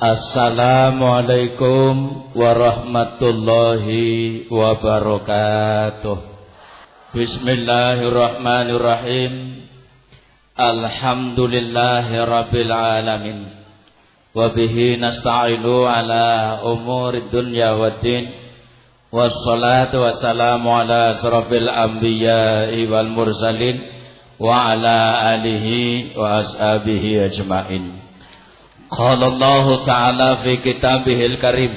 Assalamualaikum warahmatullahi wabarakatuh. Bismillahirrahmanirrahim. Alhamdulillahi rabbil alamin. Wabihi nasta'inu ala umuri dunya waddin. Wassalatu wassalamu ala asrafil anbiya'i wal mursalin. Wa ala alihi wa ashabihi ajma'in. قال الله تعالى في كتابه الكريم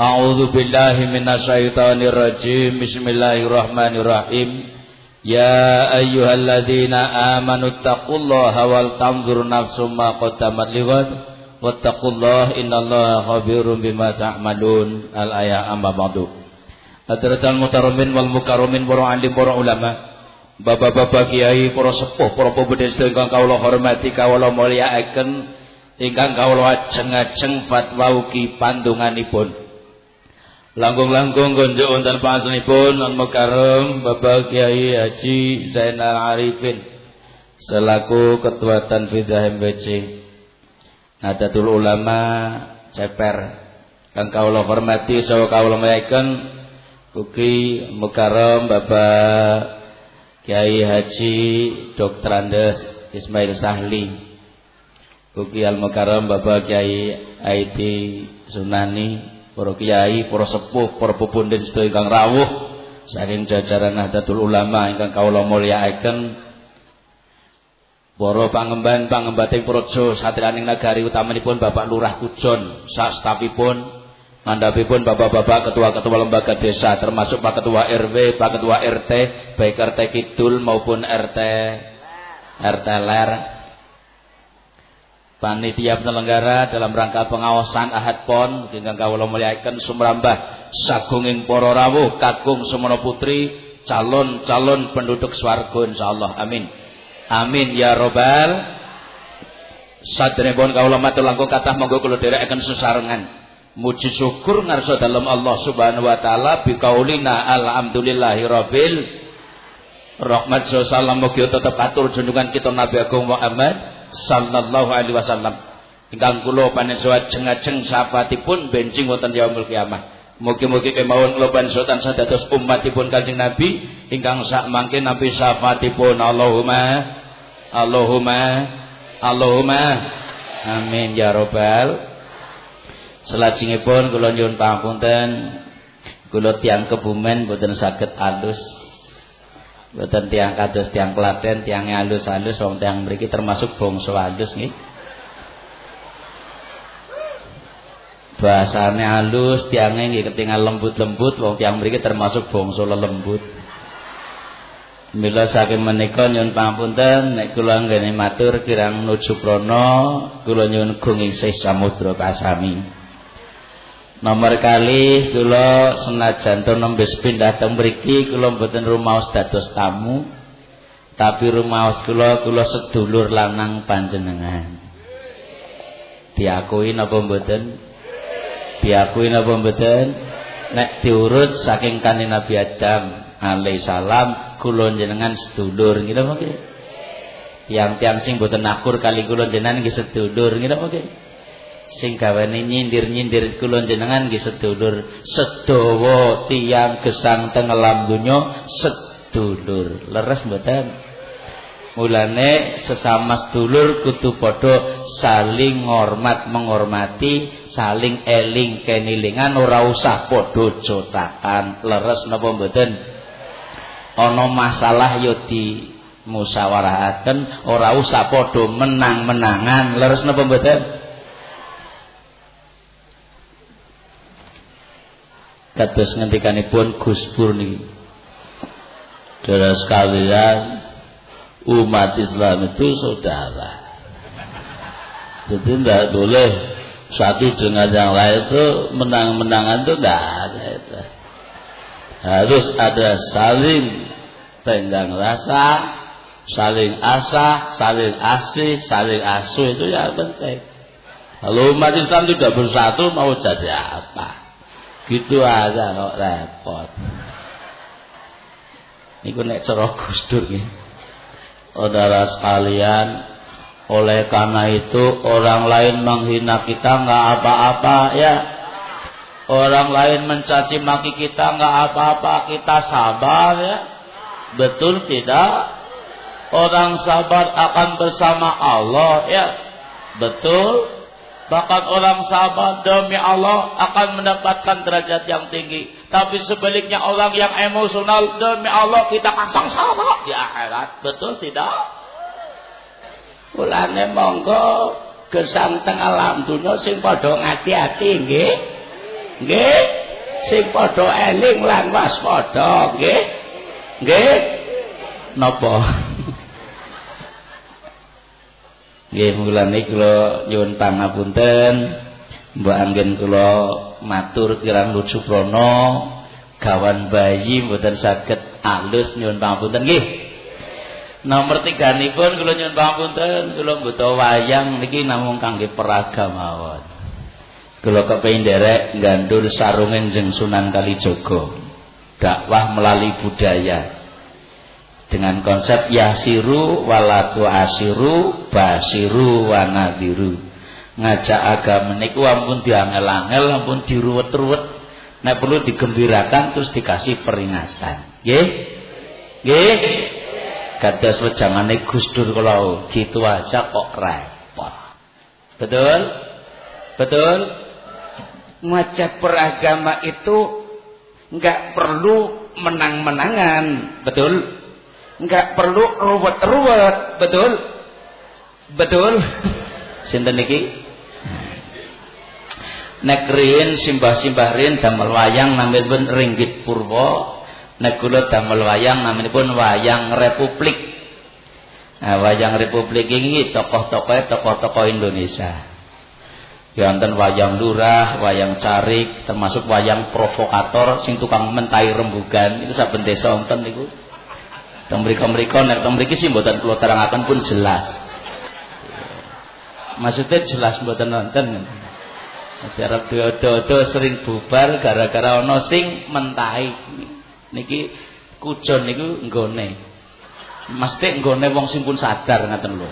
أعوذ بالله من الشيطان الرجيم بسم الله الرحمن الرحيم يا أيها الذين آمنوا اتقوا الله ولتنظر نفس ما قدمت لغد واتقوا الله إن الله خبير بما تعملون الآية أما بعد Hadratal mutaramin wal mukarramin para alim para ulama Bapak-bapak kiai para sepuh para pemuda sedaya kawula hormati kawula mulyakaken ingkang kawula ajeng-ajeng fatwa ugi pandunganipun langkung-langkung gonjok wonten panjenenganipun non mukarram Bapak Kiai Haji Zainal Arifin selaku ketua Tanfidah MBC Nadatul Ulama Ceper kang kawula hormati saha kawula mayaken ugi mukarram Bapak Kiai Haji Dr. Andes Ismail Sahli Ugi Al Mukarram Bapak Kiai Aidi Sunani, para kiai, para sepuh, para pepundhen sedaya ingkang rawuh saking jajaran Nahdlatul Ulama ingkang kawula mulyakaken para pangemban pangembating praja satriyaning nagari utamanipun Bapak Lurah Kujon sastapipun mandapipun bapak-bapak ketua-ketua lembaga desa termasuk Pak Ketua RW, Pak Ketua RT, baik RT Kidul maupun RT RT Ler panitia penyelenggara dalam rangka pengawasan Ahad Pon ingkang kawula mulyakaken sumrambah sagunging para rawuh kakung semana putri calon-calon penduduk swarga insyaallah. Amin. Amin ya robbal Sadrenipun kawula matur langkung kathah monggo kula dherekaken sesarengan muji syukur ngarsa dalam Allah Subhanahu wa taala biqaulina alhamdulillahi rabbil rahmat salam mugi tetep atur junjungan kita Nabi Agung Muhammad sallallahu alaihi wasallam. Ingkang kula panesuwat jeng-ajeng sahabatipun benjing wonten yaumul kiamah. Mugi-mugi kemawon kula panjenengan sadados umatipun Kanjeng Nabi. Ingkang sak mangke nabi syafaatipun Allahumma Allahumma Allahumma. Amin ya robbal Selajengipun kula nyuwun pangapunten kula tiyang kebumen boten saged alus Boten tiang kados tiang Klaten, tiang halus-halus wong tiang mriki termasuk bangsa halus nggih. Bahasane halus, tiangnya nggih ketingal lembut-lembut wong tiang mriki termasuk bangsa lembut. Mila saking menika nyuwun pangapunten nek kula nggene matur kirang nuju prana kula nyuwun gunging samudra pasami. Nomor kali kula senajan to nembe pindah teng mriki kula mboten rumaos dados tamu tapi rumaos kula kula sedulur lanang panjenengan. Diakui napa mboten? Diakui napa mboten? Nek diurut saking kanjeng Nabi Adam alaihi salam kula jenengan sedulur ngira mangke. Tiang-tiang sing mboten akur kali kula jenengan nggih sedulur ngira mangke sing gawane nyindir-nyindir kula jenengan nggih sedulur sedawa tiyang gesang teng alam donya sedulur. Leres mboten? Mulane sesama sedulur kudu padha saling ngormat menghormati saling eling kenilingan ora usah padha jotakan. Leres napa mboten? Ana masalah ya di musyawarahaken ora usah padha menang-menangan. Leres napa mboten kados ngendikanipun Gus Pur niki. Saudara sekalian, umat Islam itu saudara. Jadi tidak boleh satu dengan yang lain itu menang-menangan itu tidak ada itu. Harus ada saling tenggang rasa, saling asah, saling asih, saling asuh itu yang penting. Kalau umat Islam tidak bersatu mau jadi apa? Gitu aja kok repot. Niku nek cara Gus Dur. Saudara sekalian, Oleh karena itu orang lain menghina kita nggak apa-apa ya. Orang lain mencaci maki kita nggak apa-apa, kita sabar ya. Betul tidak? Orang sabar akan bersama Allah ya. Betul. Bahkan orang sabar demi Allah akan mendapatkan derajat yang tinggi. Tapi sebaliknya orang yang emosional demi Allah kita akan sengsara di akhirat. Betul tidak? Mulane monggo gesanteng alam dunya sing padha ngati-ati nggih. Nggih. Sing padha eling lan waspada nggih. Nggih. Napa? Nggih mulane kula nyuwun pangapunten. Mbok anggen kula matur kirang lucu prono gawan bayi mboten saged alus nyuwun pangapunten nggih. Nomor tiga pun kalau nyuwun pangapunten kula butuh wayang niki namung kangge peragam mawon. Kula kepengin derek gandul sarungen jeng Sunan Kalijaga. Dakwah melalui budaya. Dengan konsep yasiru walatu asiru basiru wanadiru. Ngajak agama niku ampun diangel-angel ampun diruwet-ruwet. Nek perlu digembirakan terus dikasih peringatan. Nggih? Nggih? Kados wejangane Gus Dur kula gitu aja kok repot. Betul? Betul? Macet beragama itu enggak perlu menang-menangan, betul? Enggak perlu ruwet-ruwet, betul? Betul? Sinten niki? Nek simbah-simbah riyin damel wayang namipun ringgit purwa nek kula damel wayang namanipun wayang republik nah, wayang republik ini tokoh-tokoh tokoh-tokoh Indonesia Ya wonten wayang lurah, wayang carik, termasuk wayang provokator sing tukang mentai rembugan itu saben desa wonten niku. Teng mriku-mriku nek teng mriki sih mboten kula terangaken pun jelas. Maksudnya jelas mboten nonton. Arep dodo sering bubar gara-gara ana sing mentai niki kujon niku nggone. Mesti nggone wong sing pun sadar ngaten lho.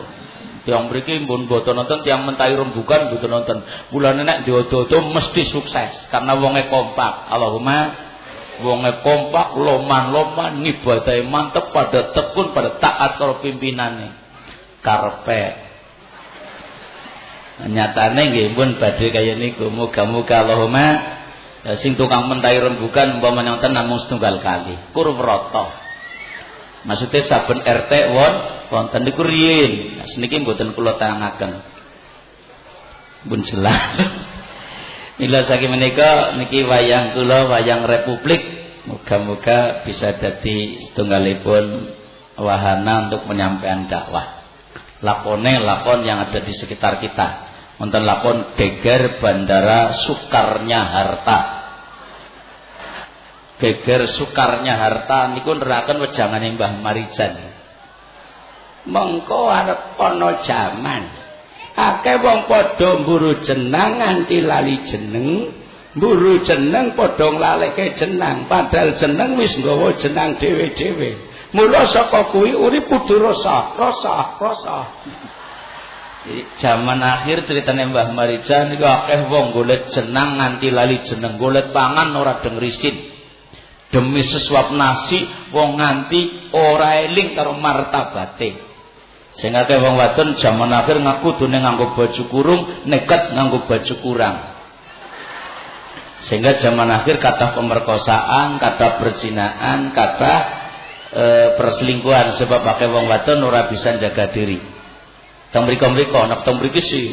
Tiang mriki mbun boten nonton, tiang mentai rembukan boten nonton. Mulane nek diodo-odo mesti sukses karena wonge kompak. Allahumma wonge kompak, loman-loman, ngibadahe mantep pada tekun pada taat karo pimpinane. Karpe nyatane nggih pun badhe kaya niku muga-muga Allahumma Ya, sing tukang mentai rembukan umpamanya wonten namung setunggal kali. Kurwrata. Maksudnya saben RT won wonten niku riyin. Nah, seniki mboten kula tangaken. Pun jelas. Mila saking menika niki wayang kula wayang Republik. Moga-moga bisa jadi setunggalipun wahana untuk menyampaikan dakwah. Lakone lakon yang ada di sekitar kita wonten lakon geger bandara sukarnya harta geger sukarnya harta niku neraken wejangane Mbah Marijan mengko arep ana jaman akeh wong padha mburu jenang nganti lali jeneng mburu jeneng padha nglaleke jenang padahal jeneng wis nggawa jenang dhewe-dhewe mula saka kuwi urip kudu rasa Zaman akhir ceritanya Mbah Marijan niku akeh wong golek jenang nganti lali jeneng, golek pangan ora dengrisin. Demi sesuap nasi wong nganti ora eling karo martabate. Sing akeh wong wadon zaman akhir ngaku dene nganggo baju kurung, nekat nganggo baju kurang. Sehingga zaman akhir kata pemerkosaan, kata perzinaan, kata e, perselingkuhan sebab pakai wong wadon ora bisa jaga diri. Teng mriko-mriko nek teng mriki sih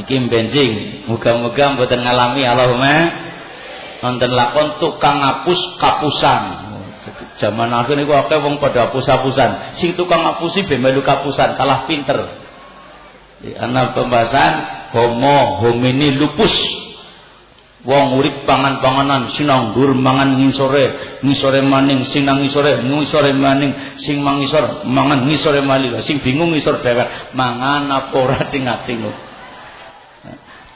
iki benjing muga-muga mboten ngalami Allahumma wonten lakon tukang ngapus kapusan zaman akhir niku akeh wong padha hapus-hapusan sing tukang ngapusi be melu kapusan kalah pinter ana pembahasan homo homini lupus Wong urip pangan-panganan sinang dur mangan ngisore, ngisore maning sinang ngisore, ngisore maning sing mangisor mangan ngisore malih. Sing bingung ngisor dewek mangan apa ora ting-ting.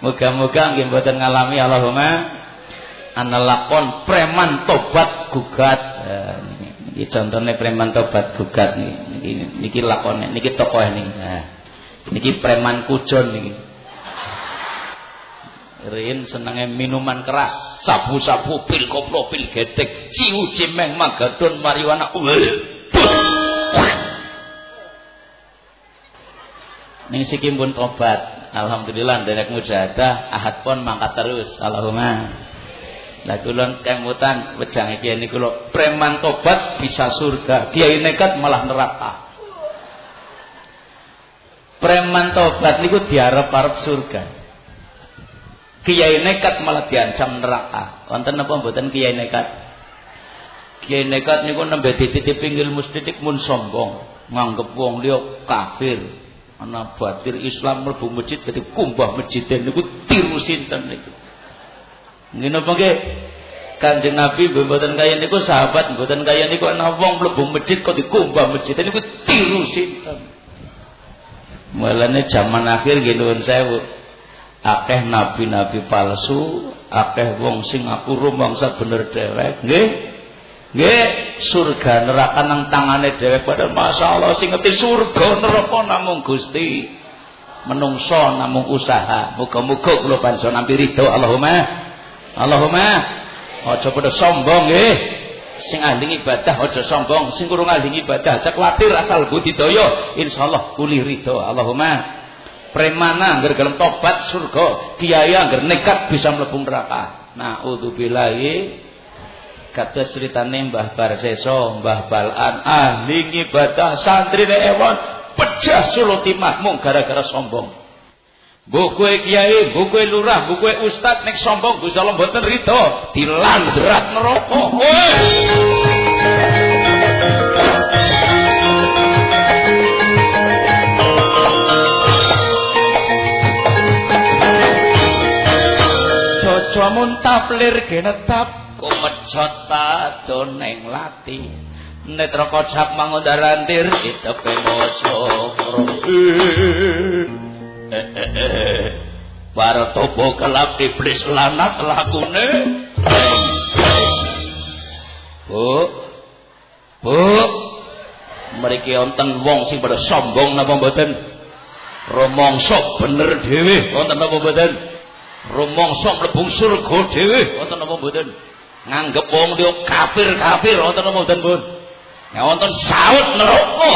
Moga-moga nggih mboten ngalami Allahumma analakon preman tobat gugat. Niki contohnya preman tobat gugat nih. Niki niki lakone, niki tokoh ini. Nah, niki preman kujon niki. Rin senengnya minuman keras, sabu-sabu, pil koplo, pil getek, ciu cimeng, magadon, marijuana. Ning siki pun tobat. Alhamdulillah derek mujahadah, ahad pun mangkat terus. Allahumma. Lah kula kemutan wejang iki niku lho preman tobat bisa surga, kiai nekat malah neraka. Preman tobat niku diarep-arep surga. Kiai nekat malah diancam neraka. Wonten napa mboten kiai nekat? Kiai nekat niku nembe dititipi ilmu sithik mun sombong, nganggep wong liya kafir, ana batir Islam mlebu masjid dadi kumbah masjid niku tiru sinten niku nggih napa nggih Kanjeng Nabi mboten kaya niku sahabat mboten kaya niku ana wong mlebu masjid kok dikumbah masjid niku tiru sinten Mulane zaman akhir nggih nuwun sewu akeh nabi-nabi palsu akeh wong sing aku rumangsa bener dhewek nggih Nggih, surga neraka nang tangane dhewe padahal masyaallah sing ngerti surga neraka namung Gusti. Menungso namung usaha. Muga-muga kula panjenengan nampi ridho Allahumma. Allahumma. Aja padha sombong nggih. Sing ahli ibadah aja sombong, sing kurang ahli ibadah aja kuwatir asal budidaya insyaallah kuli ridho Allahumma. Premana anggar gelem tobat surga, kiai anggar nekat bisa mlebu neraka. Nauzubillahi Kata ceritane Mbah Barseso, Mbah Balan, ahli ibadah santri ewon pecah suluti makmum gara-gara sombong. Bukwe kiai, bukwe lurah, bukwe ustad, nek sombong, gue salam buat nerito, dilandrat nerokok. Cocok muntap lir genetap, ku mecot neng lati. Netra kocap mangudarantir, itu pengosok. Eh, Para tobo kelap iblis lanat lakune. Bu Bu. Mereka wonten wong sing pada sombong napa mboten? Romongso bener dhewe. Wonten napa mboten? Romongso mlebu surga dhewe. Wonten napa mboten? Nganggep wong dia kafir-kafir. Wonten napa mboten pun ya wonten saut neraka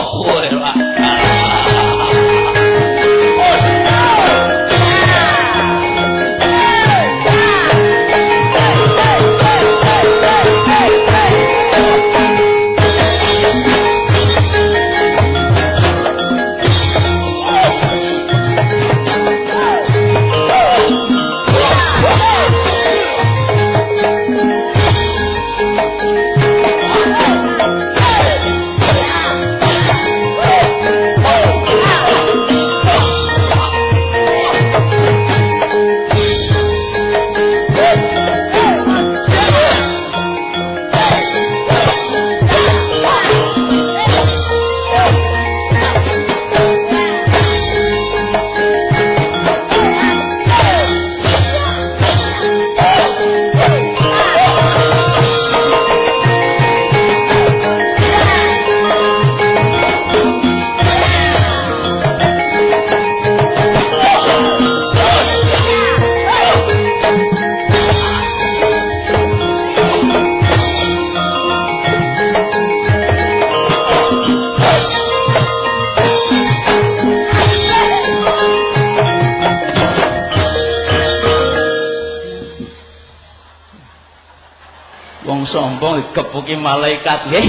sombong kepuki malaikat nggih.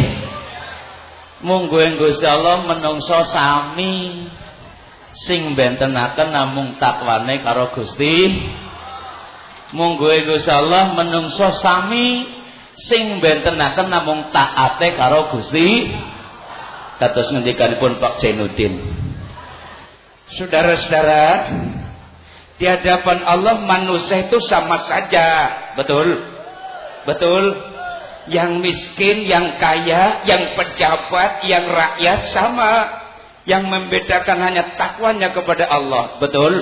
Mungguhe Gusti Allah menungso sami sing bentenaken namung takwane karo Gusti. Mungguhe Gusti Allah menungso sami sing bentenaken namung taate karo Gusti. Kados ngendikanipun Pak Jainuddin. Saudara-saudara, di hadapan Allah manusia itu sama saja, betul? Betul? Yang miskin, yang kaya, yang pejabat, yang rakyat sama. Yang membedakan hanya takwanya kepada Allah. Betul?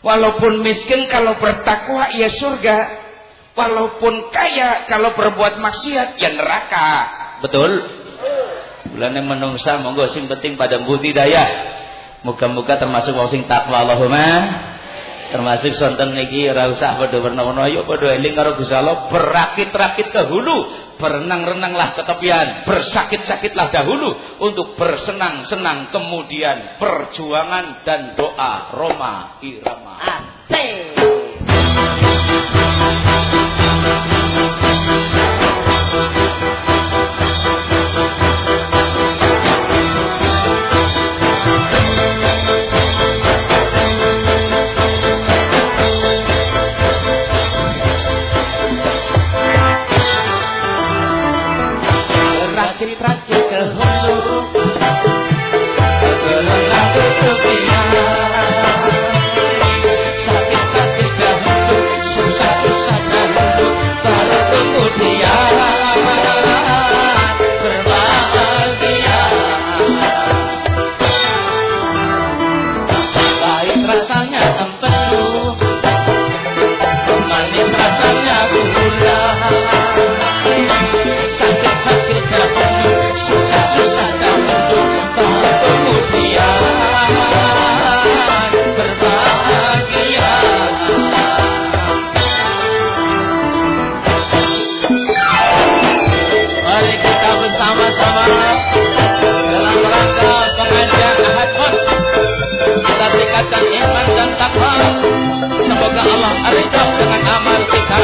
Walaupun miskin kalau bertakwa ya surga. Walaupun kaya kalau berbuat maksiat ya neraka. Betul? Bulan yang menungsa monggo sing penting pada budidaya. Muga-muga termasuk wong sing takwa Allahumma termasuk sonten niki ora usah padha werna-werna yo padha eling karo Gusti Allah berakit-rakit ke hulu berenang-renanglah ke tepian bersakit-sakitlah dahulu untuk bersenang-senang kemudian perjuangan dan doa Roma Irama. Asik iman dan takwa. Semoga Allah ridha dengan amal kita.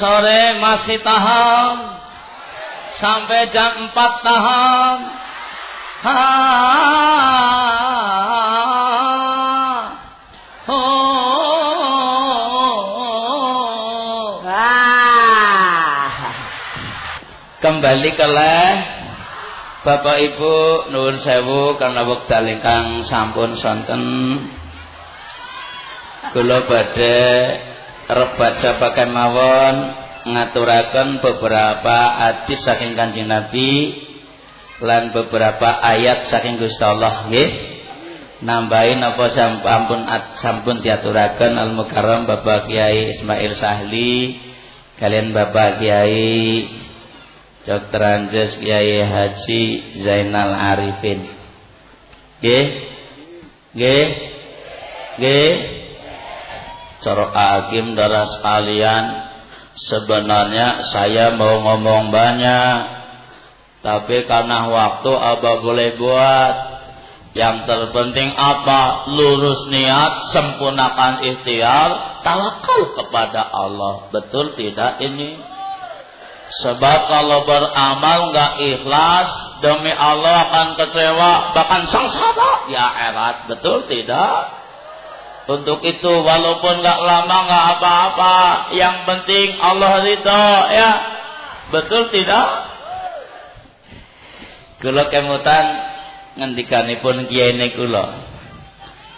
Sore masih tahan sampai jam 4 tahan ha, kembali ke leh. Bapak Ibu nuwun sewu karena wekdal ingkang sampun sonten. Kula badhe rebaca pakai mawon ngaturaken beberapa hadis saking Kanjeng Nabi lan beberapa ayat saking Gusti Allah nggih. Nambahin apa sampun sampun diaturaken Al Mukarram Bapak Kiai Ismail Sahli kalian Bapak Kiai Dr. Anjes Kiai Haji Zainal Arifin. Nggih? Nggih? Nggih Cara hakim darah sekalian Sebenarnya saya mau ngomong banyak Tapi karena waktu Abah boleh buat Yang terpenting apa? Lurus niat Sempurnakan ikhtiar Tawakal kepada Allah Betul tidak ini? Sebab kalau beramal nggak ikhlas Demi Allah akan kecewa Bahkan sengsara Ya erat Betul tidak? Untuk itu walaupun nggak lama nggak apa-apa, yang penting Allah ridho ya. Betul tidak? Kula kemutan ngendikanipun kiai kula.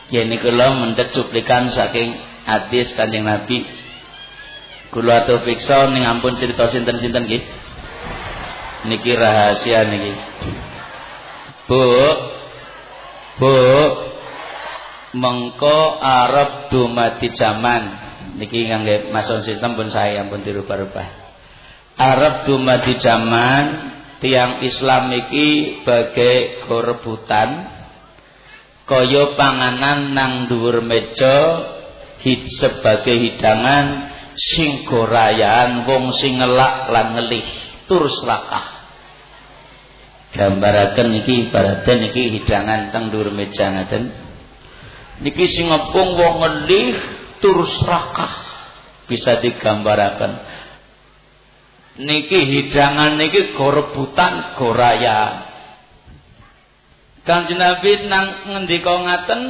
Kiai kula mendhet cuplikan saking hadis Kanjeng Nabi. Kula atuh piksa ning ampun cerita sinten-sinten nggih. Niki rahasia niki. Bu. Bu, mengko arep dumati zaman niki ngangge mason sistem pun saya pun dirubah-rubah. Arep dumati zaman tiang Islam iki bagai korebutan kaya panganan nang dhuwur meja hid sebagai hidangan sing gorayan wong sing ngelak lan ngelih tur slakah gambaraken iki ibaraten iki hidangan teng dhuwur meja ngaten niki sing wong ngelih tur slakah bisa digambaraken niki hidangan niki gorebutan goraya Kanjeng Nabi nang ngendika ngaten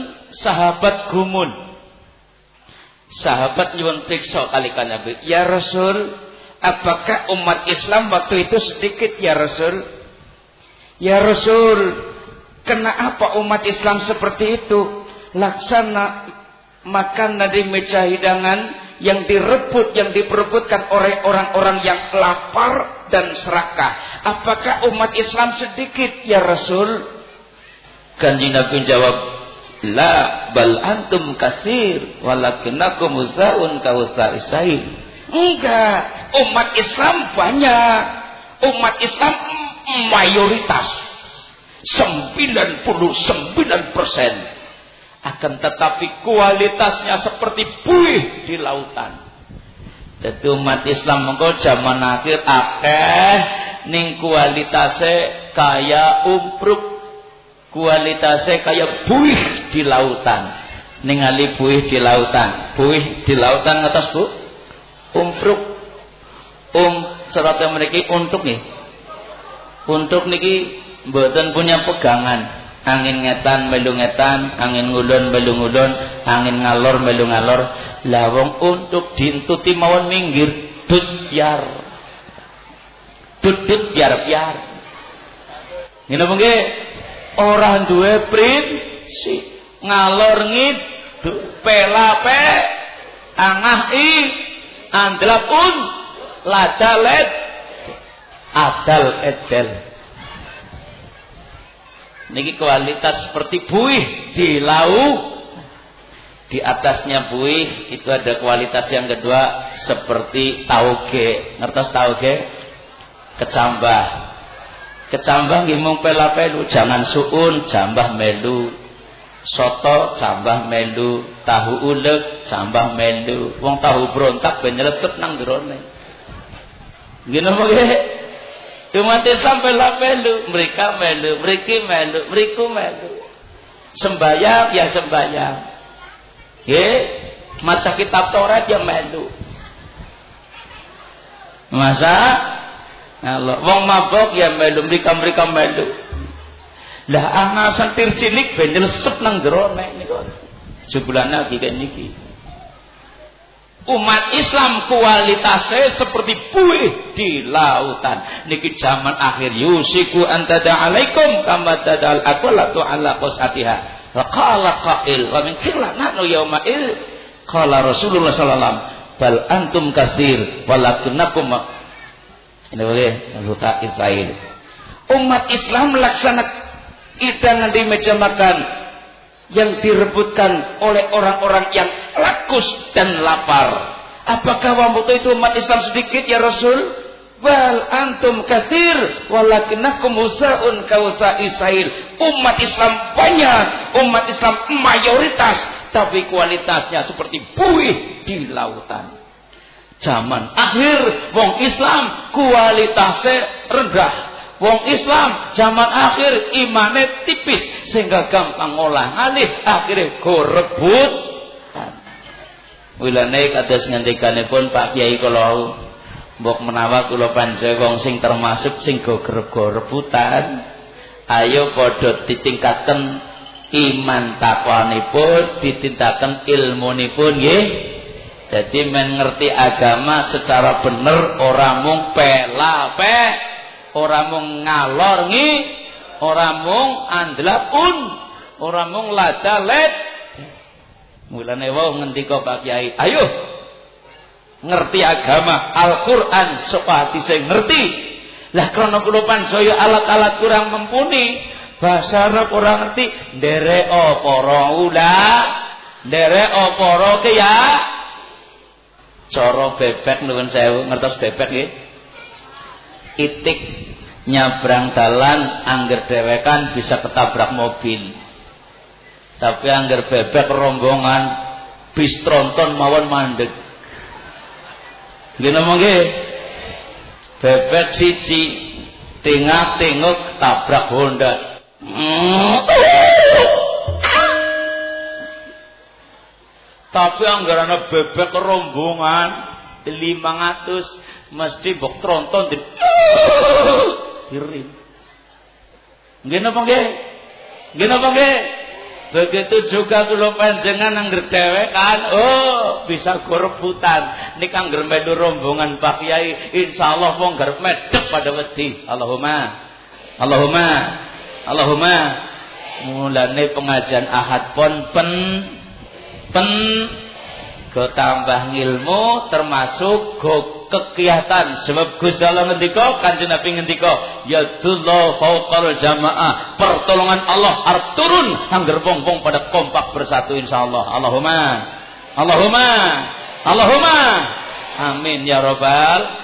sahabat gumun sahabat nyuwun periksa kali kan Nabi, "Ya Rasul, apakah umat Islam waktu itu sedikit ya Rasul?" "Ya Rasul, kenapa umat Islam seperti itu? Laksana makan dari meja hidangan yang direbut, yang diperebutkan oleh orang-orang yang lapar dan serakah. Apakah umat Islam sedikit ya Rasul?" Kanjeng Nabi jawab, La bal antum kasir walakinnakum usaun kausa isail. Enggak, umat Islam banyak. Umat Islam mayoritas 99 persen. Akan tetapi kualitasnya seperti buih di lautan. Jadi umat Islam mengko zaman akhir akeh ning kualitasnya kaya umpruk kualitasnya kayak buih di lautan. Ningali buih di lautan. Buih di lautan atas bu? Umpruk um serat yang memiliki untuk nih. Untuk niki mboten punya pegangan angin ngetan melu ngetan angin ngulon melu ngulon angin ngalor melu ngalor. Lawong untuk dintuti mawon minggir dut biar dut dut biar biar ini nggih? Orang duwe prinsip. Ngalor ngidul pelape angah i andlapun ladalet adal edel niki kualitas seperti buih di laut di atasnya buih itu ada kualitas yang kedua seperti tauge ngertos tauge kecambah Kecambah nggih mung pela-pelu, jangan suun, jambah melu. Soto jambah melu, tahu ulek jambah melu. Wong tahu berontak ben nang jerone. Napa nggih? Umat Islam pela-pelu, mereka melu, mereka melu, mereka melu. Sembayang ya sembayang. Nggih, maca kitab Taurat ya melu. Masa Allah. Wong mabok ya melu mereka-mereka melu. Lah ana sentir cilik ben nyelesep nang jero nek niku. Sebulan lagi kan niki. Umat Islam kualitasnya seperti buih di lautan. Niki zaman akhir yusiku antada alaikum kama tadal aqlatu ala qasatiha. Qala qail wa min qilla nahnu yawma il qala Rasulullah sallallahu bal antum katsir walakinnakum ini boleh Luta Israel. Umat Islam melaksanakan hidangan di meja makan yang direbutkan oleh orang-orang yang lakus dan lapar. Apakah waktu itu umat Islam sedikit ya Rasul? Wal antum kathir walakinakum usaun kausa Israel. Umat Islam banyak, umat Islam mayoritas, tapi kualitasnya seperti buih di lautan zaman akhir wong Islam kualitasnya rendah wong Islam zaman akhir imannya tipis sehingga gampang ngolah ngalih akhirnya gorebut Wilane kados pun Pak Kiai kalau mbok menawa kula panjenengan wong sing termasuk sing go rebutan ayo padha ditingkatkan iman takwanipun ditingkatkan ilmunipun nggih. Jadi mengerti agama secara benar orang mung pelape, orang mung ngalor ngi, orang mung andlapun, orang mung ladalet. Mulane wau ngendika Pak Kiai, ayo ngerti agama Al-Qur'an supaya bisa ngerti. Lah krana kula saya alat-alat kurang mumpuni, bahasa Arab orang ngerti, ndere apa ula, apa ke ya Coro bebek nuwun sewu ngertos bebek nggih. Itik nyabrang dalan angger dewekan bisa ketabrak mobil. Tapi anggar bebek rombongan bis tronton mawon mandek. Gini mongge. Bebek siji tengah-tengok tabrak Honda. Tapi anggaran bebek rombongan 500 mesti bok tronton di kirim. Nggih napa nggih? Nggih napa nggih? Begitu juga kula panjenengan angger kan, oh bisa gorebutan. Nek angger medu rombongan Pak Kiai, insyaallah wong garep medhek pada wedi. Allahumma Allahumma Allahumma mulane pengajian Ahad pon pen pen go tambah ilmu termasuk go kegiatan. Sebab Gus Allah ngendika kanjeng Nabi ngendika ya dullah fauqal jamaah. Pertolongan Allah arep turun angger wong-wong pada kompak bersatu insyaallah. Allahumma Allahumma Allahumma. Amin ya rabbal.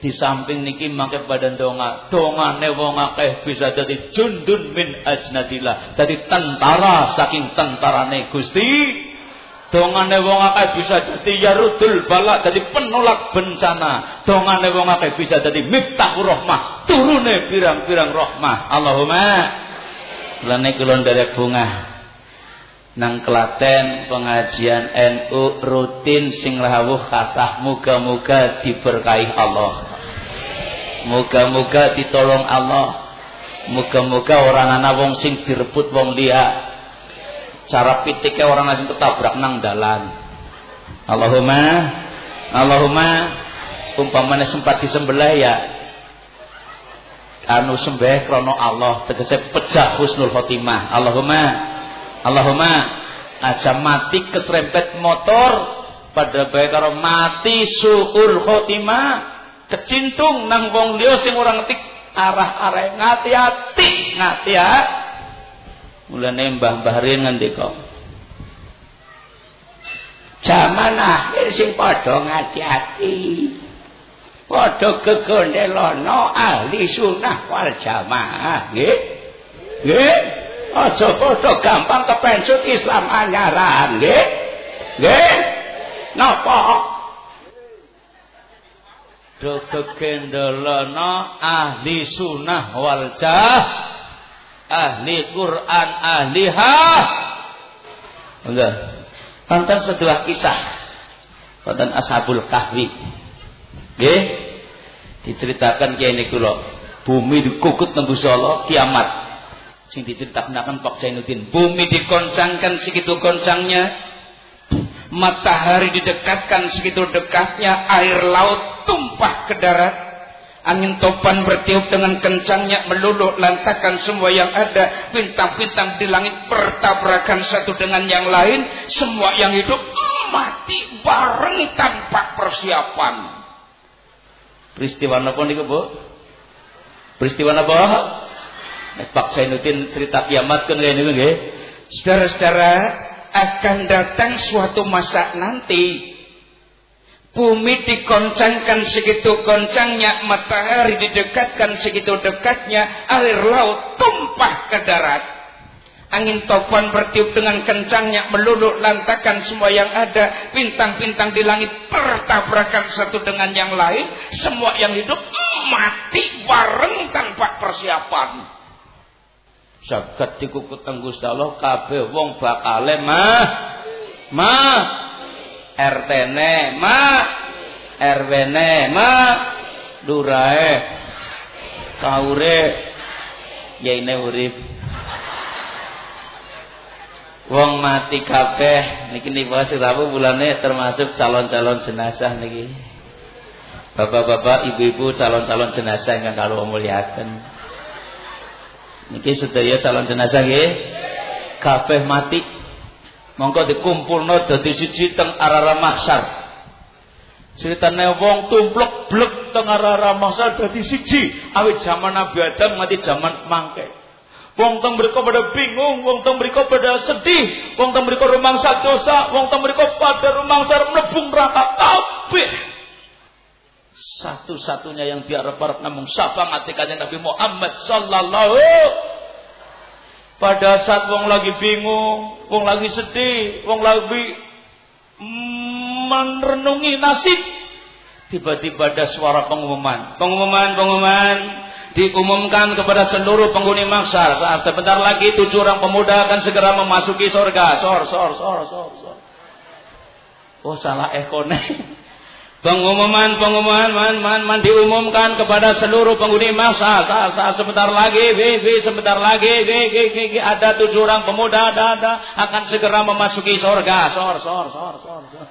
Di samping niki mangke badan donga dongane wong akeh bisa jadi jundun min ajnadillah. Jadi tentara saking tentarane Gusti dongane wong akeh bisa jadi yarudul balak jadi penolak bencana dongane wong akeh bisa jadi miftahur rahmah turune pirang-pirang rahmah Allahumma lane kulon dari bunga nang Klaten pengajian NU rutin sing rawuh kathah muga-muga diberkahi Allah Moga-moga ditolong Allah. Moga-moga orang anak wong sing direbut wong dia. Cara pitiknya orang asing ketabrak nang dalan. Allahumma Allahumma umpamanya sempat disembelih ya. Anu sembeh krono Allah tegese pecah husnul khotimah. Allahumma Allahumma aja mati keserempet motor pada baik karo mati suul khotimah kecintung nang wong liya sing ora ngetik arah-arah. Ngati-ati ngati ya mulane Mbah Bahrin ngendika Zaman akhir sing padha ngati-ati padha gegondelono ahli sunnah wal jamaah. Nggih. Nggih. Aja padha gampang kepensut Islam anyaran. Nggih. Nggih. Napa? Do kegendolana ahli sunnah wal jah ahli Quran ahliha. Enggak. Tonton sebuah kisah. Tonton Ashabul Kahfi. Nggih. Diceritakan kiai niku lho bumi dikukut nembus Allah kiamat. Sing diceritakan akan Pak Zainuddin bumi dikoncangkan segitu goncangnya matahari didekatkan segitu dekatnya air laut tumpah ke darat angin topan bertiup dengan kencangnya meluluh lantakan semua yang ada. Bintang-bintang di langit bertabrakan satu dengan yang lain. Semua yang hidup mati bareng tanpa persiapan. Peristiwa apa nih Bu? Peristiwa apa? Pak Zainuddin cerita kiamat kan ini nggih. Saudara-saudara akan datang suatu masa nanti bumi dikoncangkan segitu koncangnya matahari didekatkan segitu dekatnya air laut tumpah ke darat. Angin topan bertiup dengan kencangnya meluluh lantakan semua yang ada. Bintang-bintang di langit bertabrakan satu dengan yang lain. Semua yang hidup mati bareng tanpa persiapan. Jagat dikukut tenggus Allah kabeh wong bakale mah. Mah RT-ne mah RW-ne mah durae. Kaure yaine urip. Wong mati kabeh. Niki niku sirabu bulane termasuk calon-calon jenazah niki. Bapak-bapak, ibu-ibu calon-calon jenazah yang kalau muliakan Niki sedaya calon jenazah nggih. Kabeh mati. Monggo dikumpulno dadi siji teng arara mahsyar. Ceritane wong tumplek blek teng arara mahsyar dadi siji awit zaman Nabi Adam nganti zaman mangke. Wong teng mriku pada bingung, wong teng mriku pada sedih, wong teng mriku rumangsa dosa, wong teng mriku pada rumangsa mlebu neraka kabeh satu-satunya yang diharap-harap namun syafaat Nabi Muhammad sallallahu pada saat wong lagi bingung, wong lagi sedih, wong lagi merenungi nasib, tiba-tiba ada suara pengumuman. Pengumuman, pengumuman diumumkan kepada seluruh penghuni maksar. Saat sebentar lagi tujuh orang pemuda akan segera memasuki surga. Sor, sor, sor, sor, sor. Oh salah ekone. Pengumuman, pengumuman, man, man, man diumumkan kepada seluruh penghuni masa. Sa, sa, sebentar lagi, v, v, sebentar lagi, v, v, v, v, ada tujuh orang pemuda, ada, ada, akan segera memasuki surga. Sor, sor, sor, sor, sor.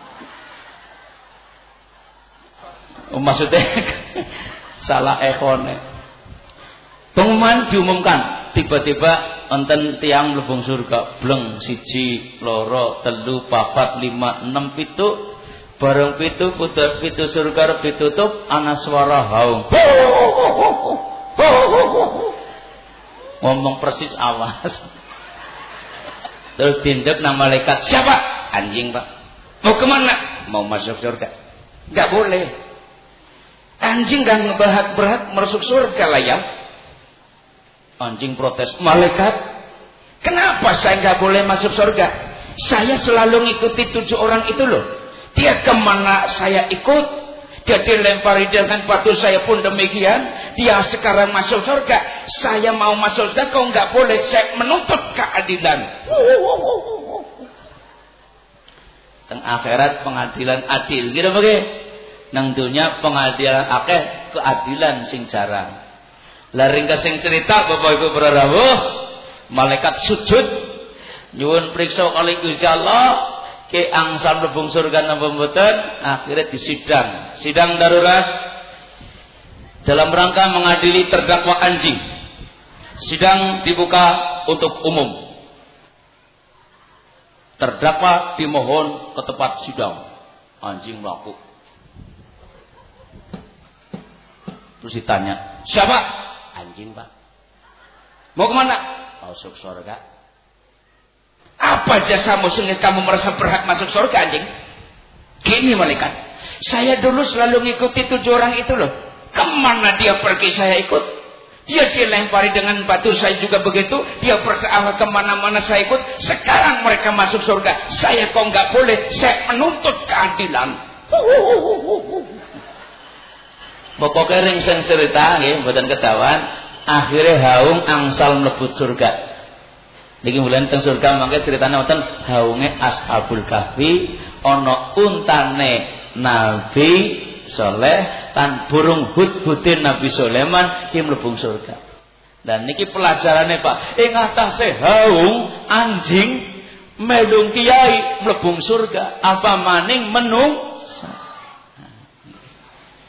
Oh, maksudnya salah ekone. Pengumuman diumumkan, tiba-tiba enten tiang lebung surga, bleng siji, loro, telu, papat, lima, enam, pitu, Bareng pitu putar pitu surga ditutup ana suara haung. Ngomong persis awas. Terus tindak nama malaikat. Siapa? Anjing pak. Mau ke mana? Mau masuk surga. Gak boleh. Anjing kan berhak-berhak masuk surga lah ya. Anjing protes. Malaikat. Kenapa saya gak boleh masuk surga? Saya selalu ngikuti tujuh orang itu loh. Dia ke mana saya ikut. Dia dilempari dengan batu saya pun demikian. Dia sekarang masuk surga. Saya mau masuk surga kau nggak boleh. Saya menuntut keadilan. Teng akhirat pengadilan adil. Gitu bagaimana? Nang dunia pengadilan akeh keadilan sing jarang. Laring sing cerita Bapak Ibu Prarawuh malaikat sujud nyuwun periksa kali Gusti Allah ke angsal mlebu surga napa mboten akhirnya disidang. Sidang darurat. Dalam rangka mengadili terdakwa anjing. Sidang dibuka untuk umum. Terdakwa dimohon ke tempat sidang. Anjing melaku terus ditanya siapa? Anjing pak. Mau ke mana? Masuk surga apa jasamu sehingga kamu merasa berhak masuk surga anjing? Gini malaikat. Saya dulu selalu ngikuti tujuh orang itu loh. Ke mana dia pergi saya ikut. Dia dilempari dengan batu saya juga begitu. Dia berkeawal ke mana-mana saya ikut. Sekarang mereka masuk surga. Saya kok nggak boleh. Saya menuntut keadilan. Bapak kering sing cerita nggih mboten ketahuan akhirnya haung angsal mlebut surga. Niki bulan teng surga mangke ceritane wonten haunge Ashabul Kahfi ana untane Nabi Soleh tan burung hud-hudin Nabi Sulaiman ki mlebu surga. Dan niki pelajarane Pak, ing atase haung anjing melung kiai surga. Apa maning menung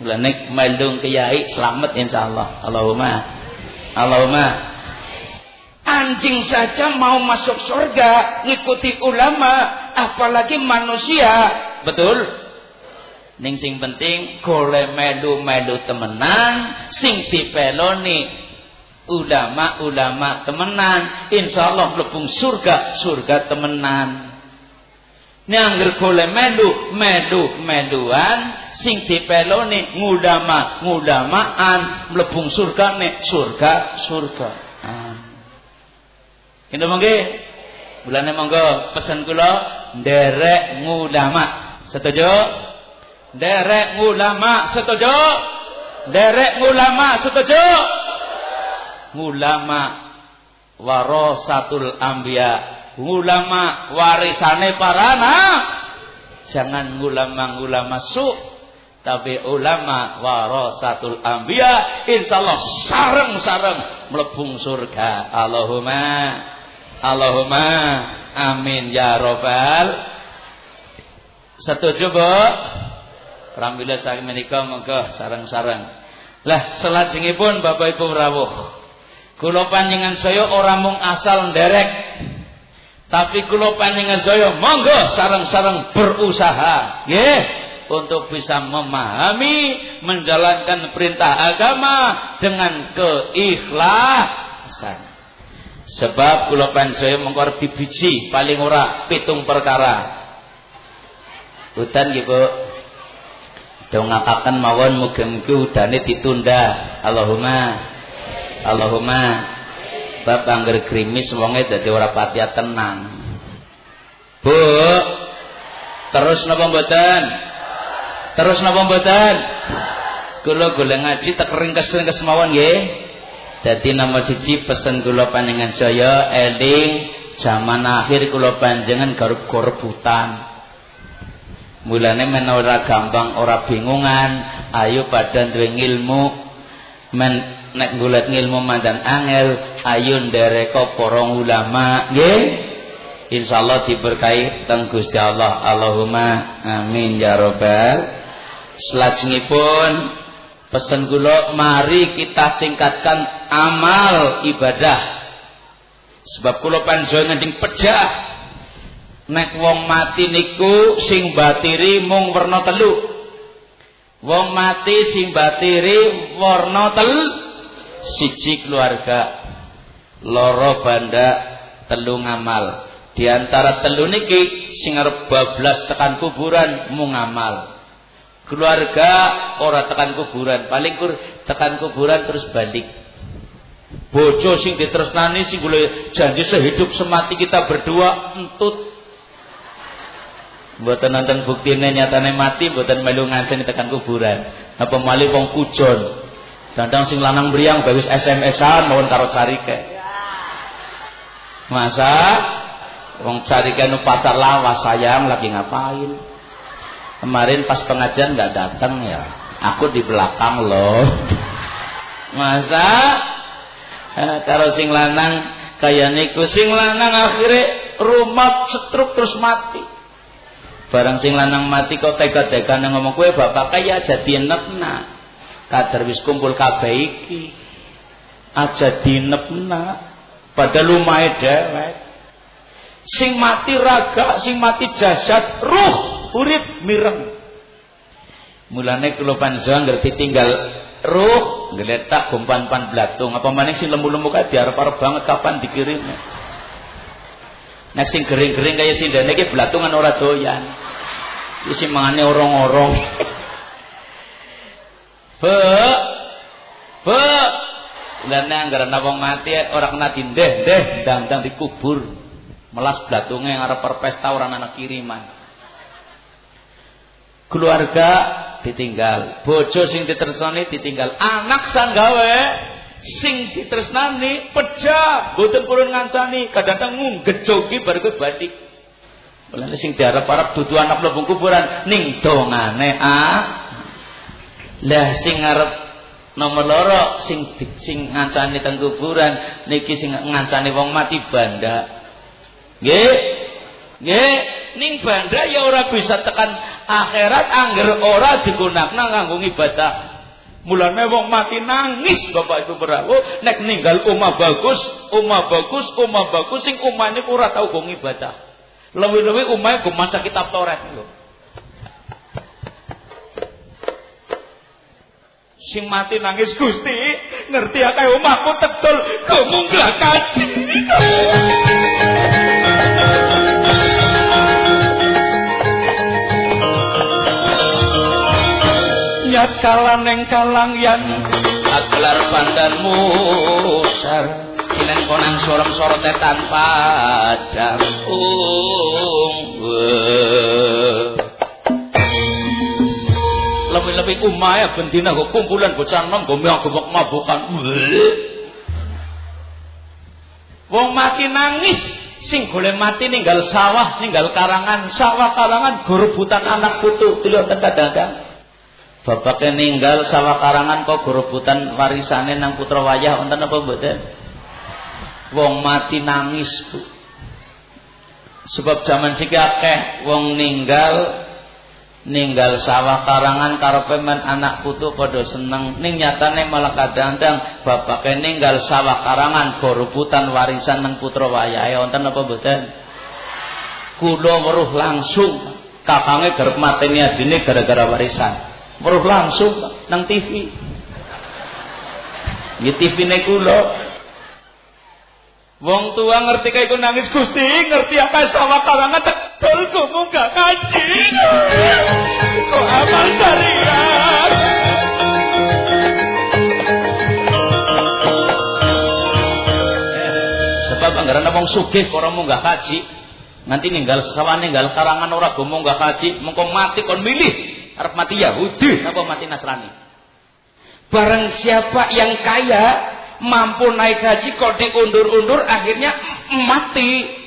Mulane melung kiai selamat insyaallah. Allahumma Allahumma Anjing saja mau masuk surga, ngikuti ulama, apalagi manusia. Betul? Ning sing penting golek melu-melu temenan, sing dipeloni ulama-ulama temenan, insyaallah mlebu surga, surga temenan. Nyangger golek melu, melu-meluan, sing dipeloni ngulama-ngulamaan mlebu surga nek surga surga. Kita monggo. Bulane monggo pesan kula nderek ngulama. Setuju? Nderek ngulama, setuju? Nderek ngulama, setuju? Ngulama warasatul anbiya. Ngulama warisane para anak. Jangan ngulama-ngulama su tapi ulama warasatul anbiya insyaallah sareng-sareng mlebung surga Allahumma Allahumma amin ya robbal. Setuju Bu? Alhamdulillah saya menika monggo sarang-sarang. Lah pun Bapak Ibu rawuh. Kula panjenengan saya ora mung asal nderek. Tapi kula panjenengan saya monggo sarang-sarang berusaha, nggih, untuk bisa memahami, menjalankan perintah agama dengan keikhlasan. Sebab kula saya mengkor bibiji paling ora pitung perkara. Hutan nggih, Bu. Dongakaken mawon muga-muga udane ditunda. Allahumma Allahumma Sebab angger krimis wonge dadi ora pati tenang. Bu. Terus napa mboten? Terus napa mboten? Kula golek ngaji tak ringkes-ringkes mawon nggih. Dadi nomor siji pesen kula panjenengan saya eling zaman akhir kula panjenengan garuk rebutan. Mulane men ora gampang, ora bingungan, ayo pada duwe ilmu men nek golek ilmu mandan angel, ayo ndereka para ulama, nggih. Insyaallah diberkahi teng Gusti Allah. Allahumma amin ya rabbal. Selajengipun pesen kula mari kita tingkatkan amal ibadah. Sebab kula panjenengan ngending pejah. Nek wong mati niku sing batiri mung werna telu. Wong mati sing batiri warna tel siji keluarga loro banda telu ngamal. Di antara telu niki sing arep bablas tekan kuburan mung ngamal keluarga ora tekan kuburan paling kur tekan kuburan terus balik bojo sing ditresnani sing boleh janji sehidup semati kita berdua entut Mboten nonton buktine nyatane mati mboten melu nganceni tekan kuburan. Apa malih wong kujon. Dandang sing lanang mriyang bawis SMS-an mawon karo carike. Masa wong carike nu pacar lawas sayang lagi ngapain? Kemarin pas pengajian nggak datang ya. Aku di belakang loh. Masa eh, karo sing lanang kaya niku sing lanang akhirnya rumah setruk terus mati. Barang sing lanang mati kok tega-tega nang ngomong kowe bapak kaya jadi enepna. Kadar wis kumpul kabeh iki. Aja dinepna. Padahal lumahe dhewek. Sing mati raga, sing mati jasad, ruh urip mireng. Mulane kula panjenengan ngerti tinggal ruh ngeletak gumpan-pan blatung apa maning sing lembu-lembu kae diarep-arep banget kapan dikirimnya. Nek sing gering-gering kaya sindane iki blatungan ora doyan. Isi mangane orong-orong. Be. Be. Lane anggaran wong mati ora kena dindeh, deh ndang-ndang dikubur. Melas blatunge ngarep perpesta ora ana kiriman. Keluarga ditinggal, bojo sing ditresoni ditinggal, anak sang gawe sing ditresnani pecah boten purun ngancani. Kadang-kadang nggejogi bar kowe balik Mulane sing diarep-arep dudu anak mlebu kuburan ning dongane ah lah sing ngarep nomor loro sing sing ngancani teng kuburan niki sing ngancani wong mati banda. Nggih nggih ning banda ya ora bisa tekan akhirat angger ora digunakna kanggo ibadah Mulane wong mati nangis Bapak Ibu Prawo nek ninggal omah bagus, omah bagus, omah bagus sing omahne ora tau go ibadah. Lewi-lewi omah go maca kitab Taurat lho. Sing mati nangis Gusti, ngerti akeh omahku tegel go munggah kaji. Niat kalan neng kalang yan Agelar pandan musar Kinen konang sorong sorote tanpa padang Lebih-lebih umaya bentina kok kumpulan bocah nom gomel gomok mabukan Wong mati nangis sing boleh mati ninggal sawah ninggal karangan. Sawah karangan gurubutan anak putu dilihat kadang-kadang Bapaknya ninggal sawah karangan kok gerebutan warisane nang putra wayah wonten apa mboten? Wong mati nangis, Bu. Sebab zaman siki akeh wong ninggal ninggal sawah karangan karepe men anak putu padha seneng ning nyatane malah kadang-kadang bapake ninggal sawah karangan gerebutan warisan nang putra wayahe wonten apa mboten? Kula weruh langsung kakange garep mateni adine gara-gara warisan weruh langsung nang TV. Ya TV ne kula. Wong tua ngerti kayak nangis Gusti, ngerti apa sama kalangan tekul kumu gak kaji. Kok amal syariat. anggaran wong sugih ora munggah kaji nanti ninggal sawan ninggal karangan ora go munggah kaji mengko mati kon milih arep mati Yahudi apa mati Nasrani barang siapa yang kaya mampu naik haji kok diundur-undur akhirnya mati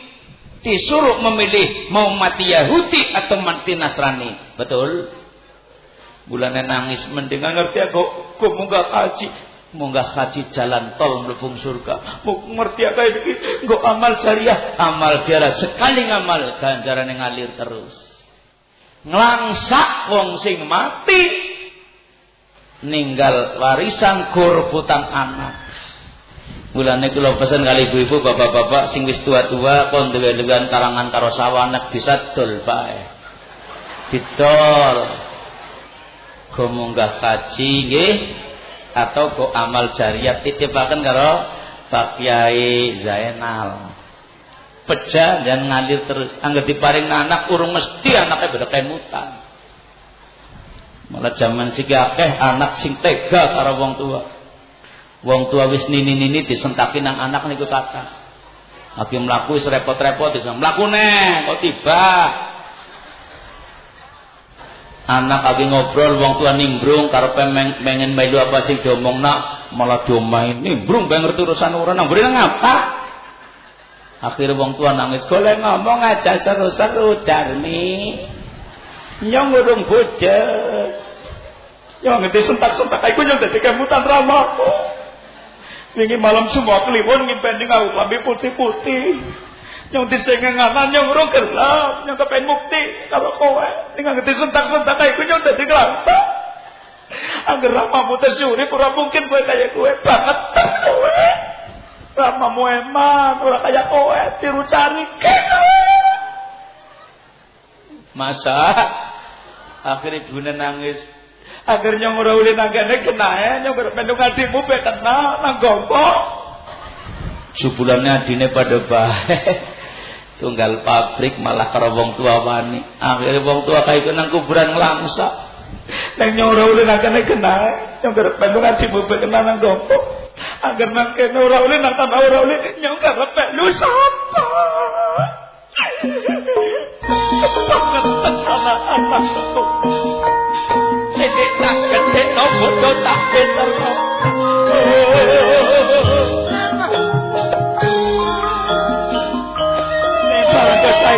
disuruh memilih mau mati Yahudi atau mati Nasrani. Betul? Bulannya nangis mendingan ngerti aku, kok munggah haji, munggah haji jalan tol melubung surga. Mau ngerti aku ini, kok amal jariah, amal jariah sekali ngamal ganjaran yang ngalir terus. Ngelangsak wong sing mati ninggal warisan kurbutan anak. Mulane kula pesen kali ibu-ibu, bapak-bapak sing wis tua-tua kon duwe-duwean karangan karo anak bisa dol bae. Didol. Go munggah kaji nggih atau go amal jariah titipaken karo Pak Kiai Zainal. Pecah dan ngalir terus. Angger diparing anak urung mesti anaknya beda kemutan. Malah zaman siki akeh anak sing tega karo wong tua. Wong tua wis nini-nini disentaki nang anak niku kata. Lagi mlaku wis repot-repot bisa mlaku neh kok tiba. Anak lagi ngobrol wong tua nimbrung karepe pengen melu apa sing diomongna malah diomain nimbrung ben ngerti urusan urun nang nang ngapa? Akhirnya wong tua nangis golek ngomong aja seru-seru Darmi. Nyong urung bocah. Yang ngerti sentak-sentak aku yang dadi kemutan ramaku. Wingi malam semua kliwon ngimpening aku lambe putih-putih. Yang disengeng nganan yang urung gelap, yang kepen mukti kalau kowe tinggal ngerti sentak-sentak kayak gue yang dadi. Angger ramamu teh urip ora mungkin kowe kaya kowe banget kowe. Ramamu emang ora kaya kowe tiru cari. Masa akhirnya ibu nangis Agar nyong ora uli nanggane kenae nyong ora mendung adimu be kena nang gompo. Jebulane adine pada bae. Tunggal pabrik malah karo wong tua wani. Akhire wong tua kae nang kuburan nglangsak. Nang nyong ora uli nanggane kenae nyong ora mendung adimu be kena Agar nak ora oleh nak tambah ora oleh nyangka repek lu sapa? Sedek tak gedek no bodo tak pinter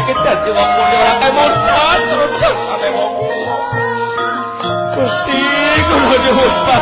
Kita jiwa pun orang kaya murtad terus sampe mau Gusti kumuh di hutan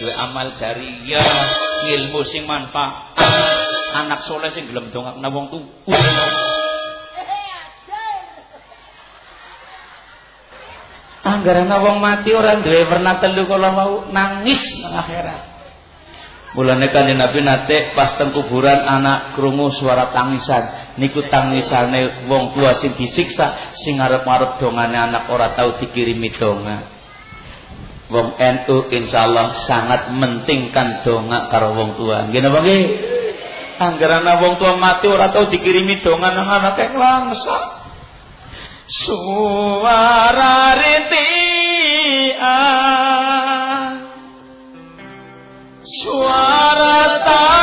duwe amal jariyah ilmu sing manfaat anak soleh sing gelem dongakna wong tuwa. Anggarana wong mati ora duwe pernah telu kala mau nangis nang akhirat. Mulane kanjeng Nabi nate pas teng kuburan anak krungu suara tangisan. Niku tangisane wong tua sing disiksa sing arep-arep dongane anak ora tau dikirimi donga. Wong NU insyaallah sangat mentingkan donga karo wong tua. Nggih napa nggih? Anggaran wong tua mati ora tau dikirimi dongan nang anake langsa. Suara rintian Suara tangisan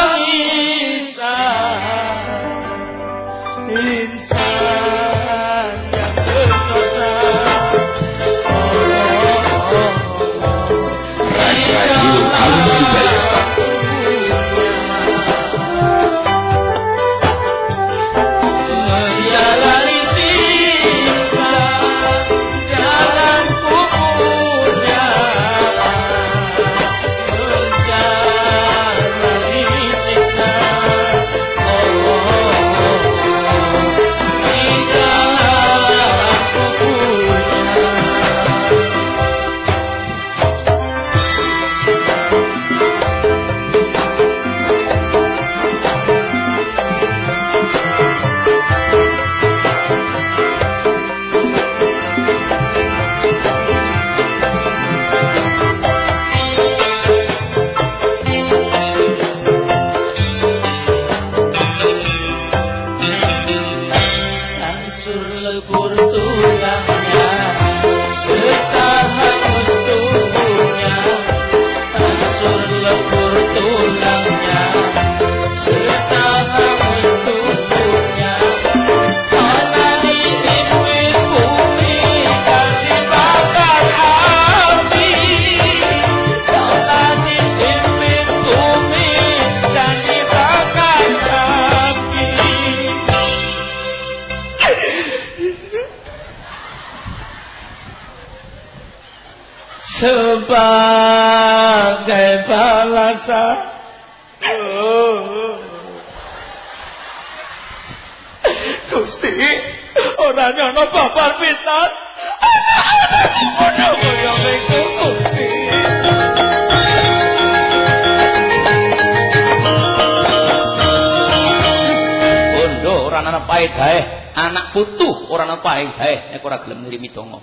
ora ana paedahe nek ora gelem ngirimi donga.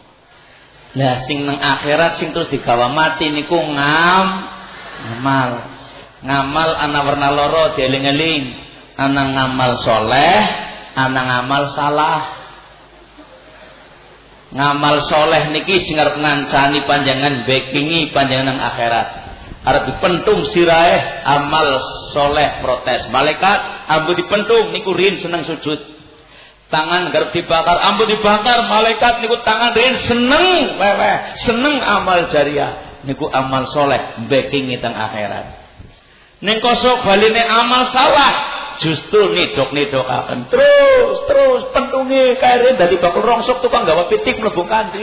Lah sing nang akhirat sing terus digawa mati niku ngam ngamal. Ngamal ana warna loro dieling-eling. Ana ngamal soleh, ana ngamal salah. Ngamal soleh niki sing arep ngancani panjangan bekingi panjangan akhirat. Arep dipentung sirahe amal soleh protes. Malaikat ambu dipentung niku rin seneng sujud tangan garap dibakar ambu dibakar malaikat niku tangan rin seneng wewe seneng amal jariah. Niku amal soleh backing teng akhirat. Ning kosok baline amal salah justru nidok-nidok akan terus terus pentungi kairin dari bakul rongsok tukang gawa pitik mlebu kandi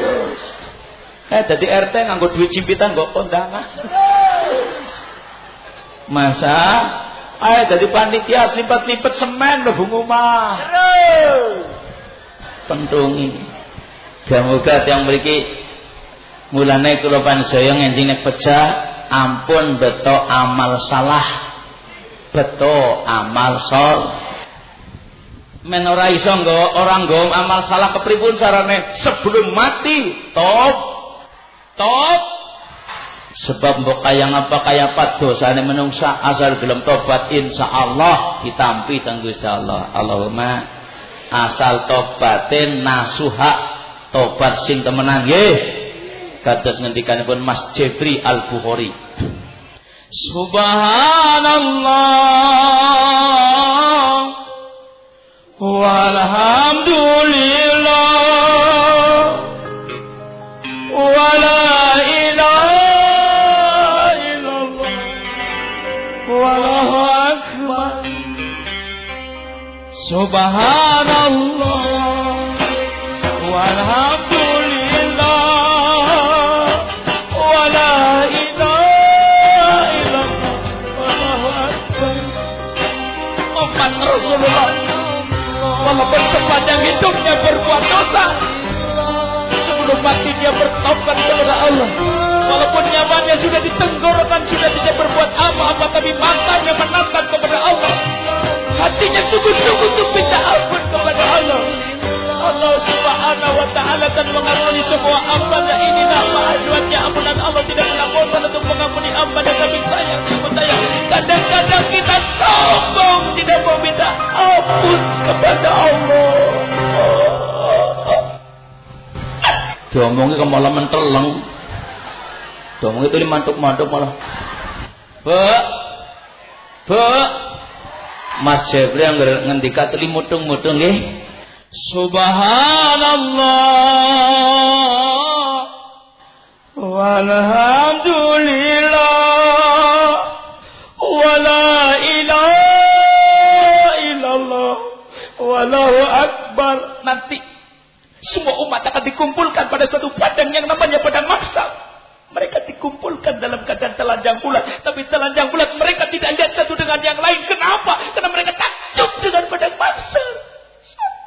terus kayak jadi RT nganggo duit cimpitan kok kondangan. Masa ayo jadi panitia lipat-lipat semen mlebu omah terus. Pentungi. Semoga yang memiliki mulane kula panjaya ngenjing pecah ampun beto amal salah. Beto amal sol. Men ora iso orang nggo amal salah kepripun carane sebelum mati top. Top sebab mbok kaya ngapa kaya pat dosane menungsa asal gelem tobat insyaallah ditampi teng Gusti Allah. Allahumma asal tobatin nasuha tobat sing temenan nggih. Kados ngendikanipun Mas Jeffrey Al Bukhari Subhanallah. Walhamdulillah Subhanallah Walhamdulillah Rasulullah. Walaupun sepanjang hidupnya berbuat dosa sebelum mati dia bertobat kepada Allah. Walaupun nyawanya sudah ditenggorokan sudah tidak berbuat apa-apa tapi matanya menatap kepada Allah hatinya sungguh-sungguh untuk minta ampun kepada Allah. Allah subhanahu wa ta'ala akan mengampuni semua amalnya ini nama ajuannya. Ampunan Allah tidak pernah bosan untuk mengampuni amalnya tapi sayang saya. Kadang-kadang kita sombong tidak mau minta ampun kepada Allah. Diomongnya ke malah menteleng Diomongnya itu mantuk-mantuk malah. Be Be Mas Jeffrey yang ngendika teli mutung-mutung nggih. Subhanallah. Walhamdulillah. Wala ilaha illallah. Wallahu akbar. Nanti semua umat akan dikumpulkan pada satu padang yang namanya padang maksa mereka dikumpulkan dalam keadaan telanjang bulat. Tapi telanjang bulat mereka tidak lihat satu dengan yang lain. Kenapa? Karena mereka takjub dengan padang maksa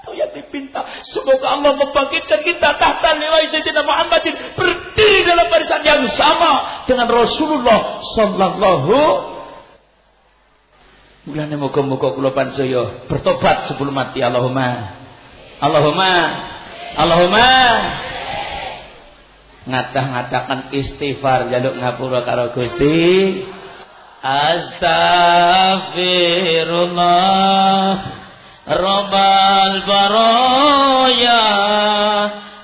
itu yang dipinta. Semoga Allah membangkitkan kita tahta nilai Sayyidina Muhammadin berdiri dalam barisan yang sama dengan Rasulullah sallallahu Mulane muga-muga kula pansaya bertobat sebelum mati Allahumma. Allahumma. Allahumma. Ngatah-ngatakan istighfar jaluk ngapura karo Gusti. Astaghfirullah. Rabbal baraya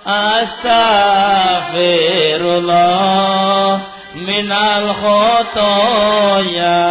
Astaghfirullah minal khotoya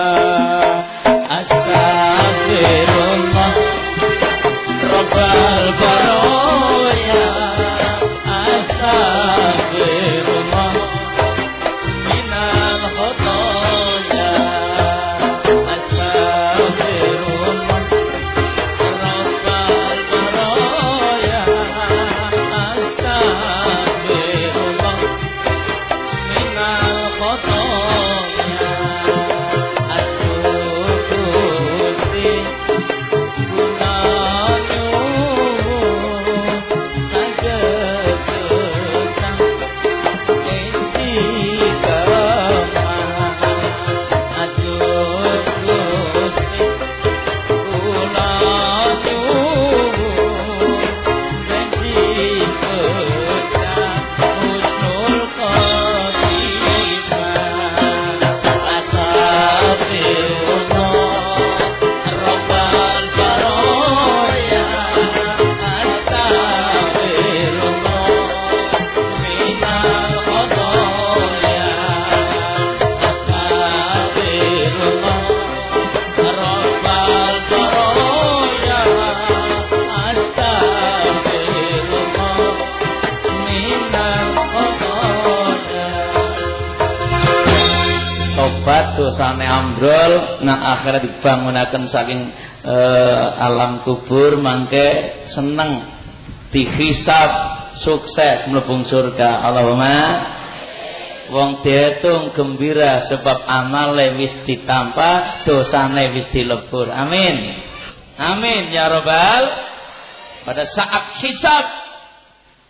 ambrol nang akhirat dibangunaken saking uh, alam kubur mangke seneng dihisab sukses mlebung surga Allahumma wong diitung gembira sebab amale wis ditampa dosane wis dilebur amin amin ya robbal pada saat hisab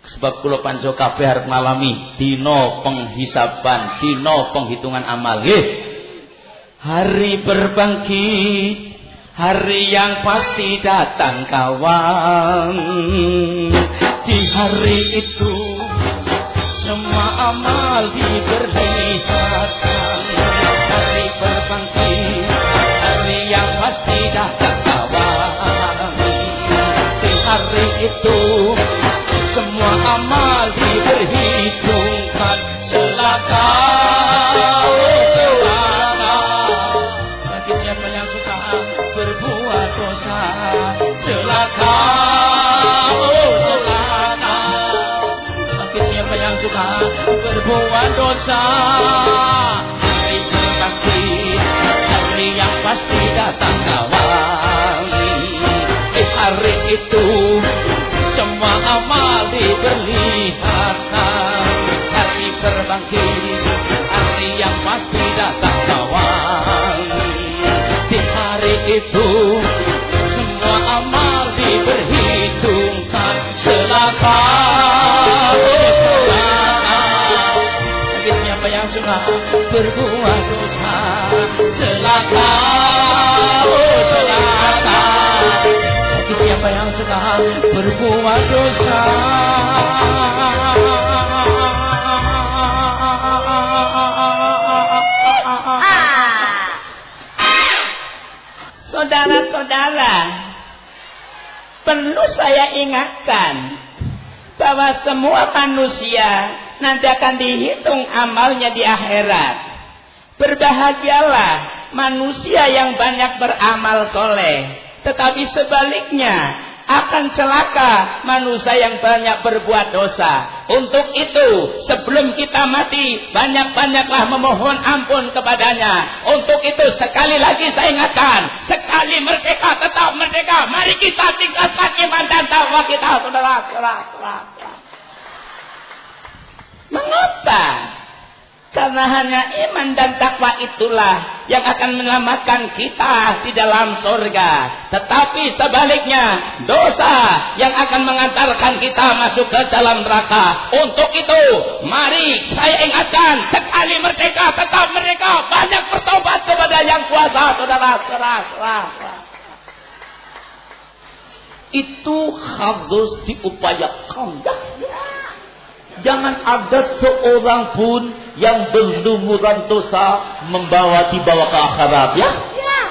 Sebab kula panjo kabeh arep ngalami dina penghisaban, dina penghitungan amal. Nggih. Hari berbangkit, hari yang pasti datang kawan. Di hari itu semua amal diperlihatkan. Hari berbangkit, hari yang pasti datang kawan. Di hari itu dosa hari pasti hari yang pasti datang kawan di hari itu semua amal diperlihatkan berbuat dosa. Selaka siapa yang suka berbuat dosa? Saudara-saudara, perlu saya ingatkan bahwa semua manusia nanti akan dihitung amalnya di akhirat. Berbahagialah manusia yang banyak beramal soleh tetapi sebaliknya akan celaka manusia yang banyak berbuat dosa. Untuk itu, sebelum kita mati, banyak-banyaklah memohon ampun kepadanya. Untuk itu, sekali lagi saya ingatkan, sekali merdeka, tetap merdeka. Mari kita tingkatkan iman dan takwa kita, saudara-saudara. Mengapa? Karena hanya iman dan takwa itulah yang akan menyelamatkan kita di dalam surga. Tetapi sebaliknya, dosa yang akan mengantarkan kita masuk ke dalam neraka. Untuk itu, mari saya ingatkan, sekali merdeka, tetap merdeka. Banyak bertobat kepada yang kuasa, saudara-saudara. Itu harus diupayakan. Jangan ada seorang pun yang berlumuran dosa membawa dibawa ke akhirat ya. ya.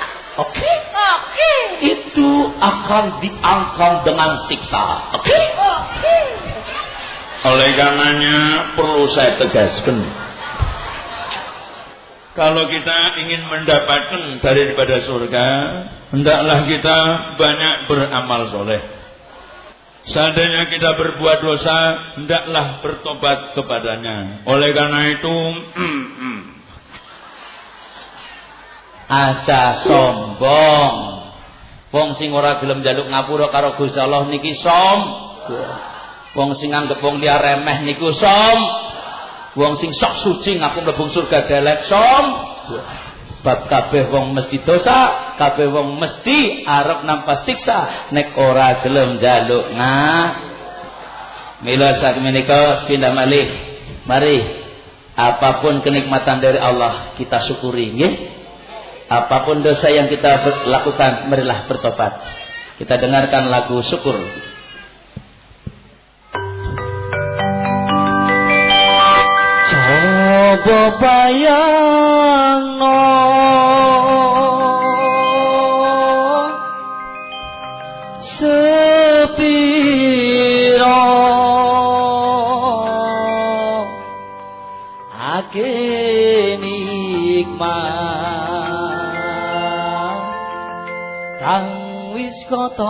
Oke. Okay? Oke. Okay. Itu akan diangkat dengan siksa. Oke. Okay? Oke. Okay. Oleh karenanya perlu saya tegaskan. Kalau kita ingin mendapatkan daripada surga, hendaklah kita banyak beramal soleh. Seandainya kita berbuat dosa, hendaklah bertobat kepadanya. Oleh karena itu, aja sombong. Wong sing ora gelem njaluk ngapura karo Gusti Allah niki som. Wong sing anggap wong liya remeh niku som. Wong sing sok suci ngaku mlebu surga delek som. Bab kabeh wong mesti dosa, kabeh wong mesti arep nampa siksa nek ora gelem njaluk ngah. Mila sak menika sepindah malih. Mari apa pun kenikmatan dari Allah kita syukuri nggih. Apa pun dosa yang kita lakukan marilah bertobat. Kita dengarkan lagu syukur. Nopo bayang Sepiro Ake nikmat. Tang wis kotompok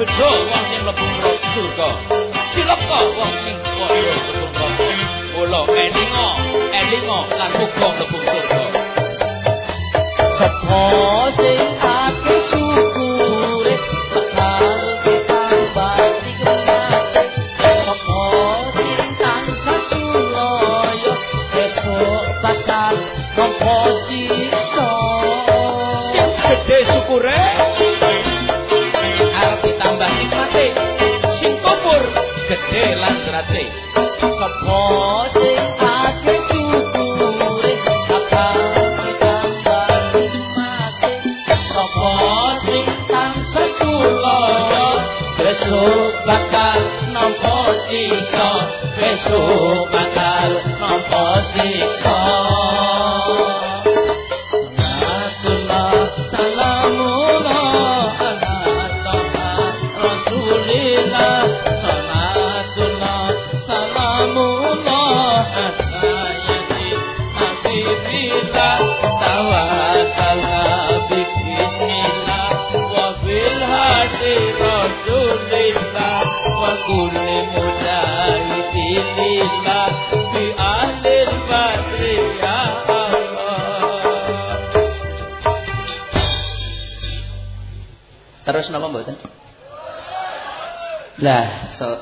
bedo wong sing mlebu surga cilaka wong sing kaya mlebu neraka mula elingo elingo lan muga mlebu surga Sepo sing gede lan serate sapa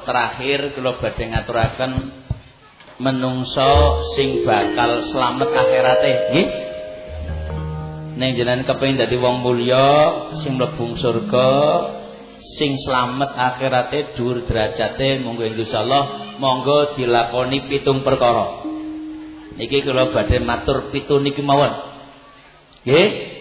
terakhir kula badhe ngaturaken menungso sing bakal slamet akhirate, nggih. Ning jenengan kepengin dadi wong mulya sing mlebu surga, sing slamet akhirate dhuwur derajate monggo insyaallah monggo dilakoni pitung perkara. Niki kula badhe matur pitu niki mawon. Nggih.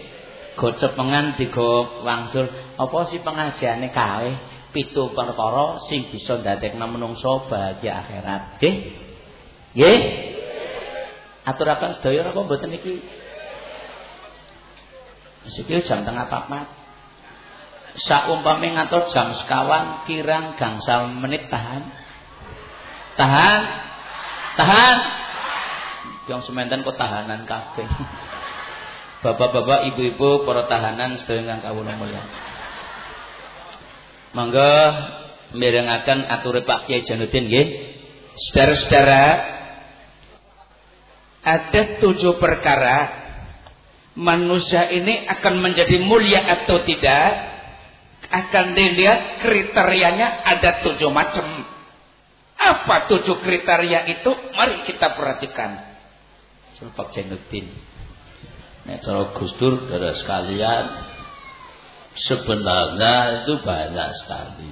Gocepengan digo wangsul apa sih pengajiane kae pitu perkara sing bisa ndadekna menungso bahagia akhirat. Nggih. Nggih. Aturaken sedaya napa mboten iki? Siki jam tengah papat. Saumpame ngantos jam sekawan kirang gangsal menit tahan. Tahan. Tahan. Yang sementen kok tahanan kabeh. Bapak-bapak, ibu-ibu, para tahanan sedaya ingkang kawula mulya. Monggo mirengaken ature Pak Kiai Janudin nggih. Saudara-saudara, ada tujuh perkara manusia ini akan menjadi mulia atau tidak akan dilihat kriterianya ada tujuh macam. Apa tujuh kriteria itu? Mari kita perhatikan. Pak Janudin. Nek cara Gus Dur sekalian sebenarnya itu banyak sekali.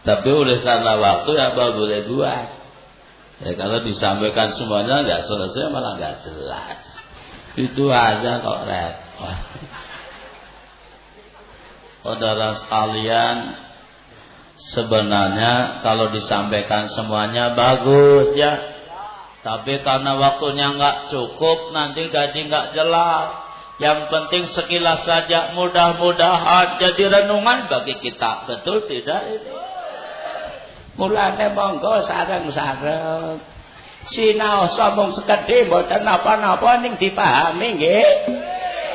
Tapi oleh karena waktu ya apa boleh buat. Ya kalau disampaikan semuanya nggak selesai malah nggak jelas. Itu aja kok repot. Saudara sekalian, sebenarnya kalau disampaikan semuanya bagus ya. Tapi karena waktunya nggak cukup, nanti gaji nggak jelas. Yang penting sekilas saja mudah-mudahan jadi renungan bagi kita. Betul tidak ini? Mulane monggo sareng-sareng. sinau mung sekedhe mboten napa-napa dipahami nggih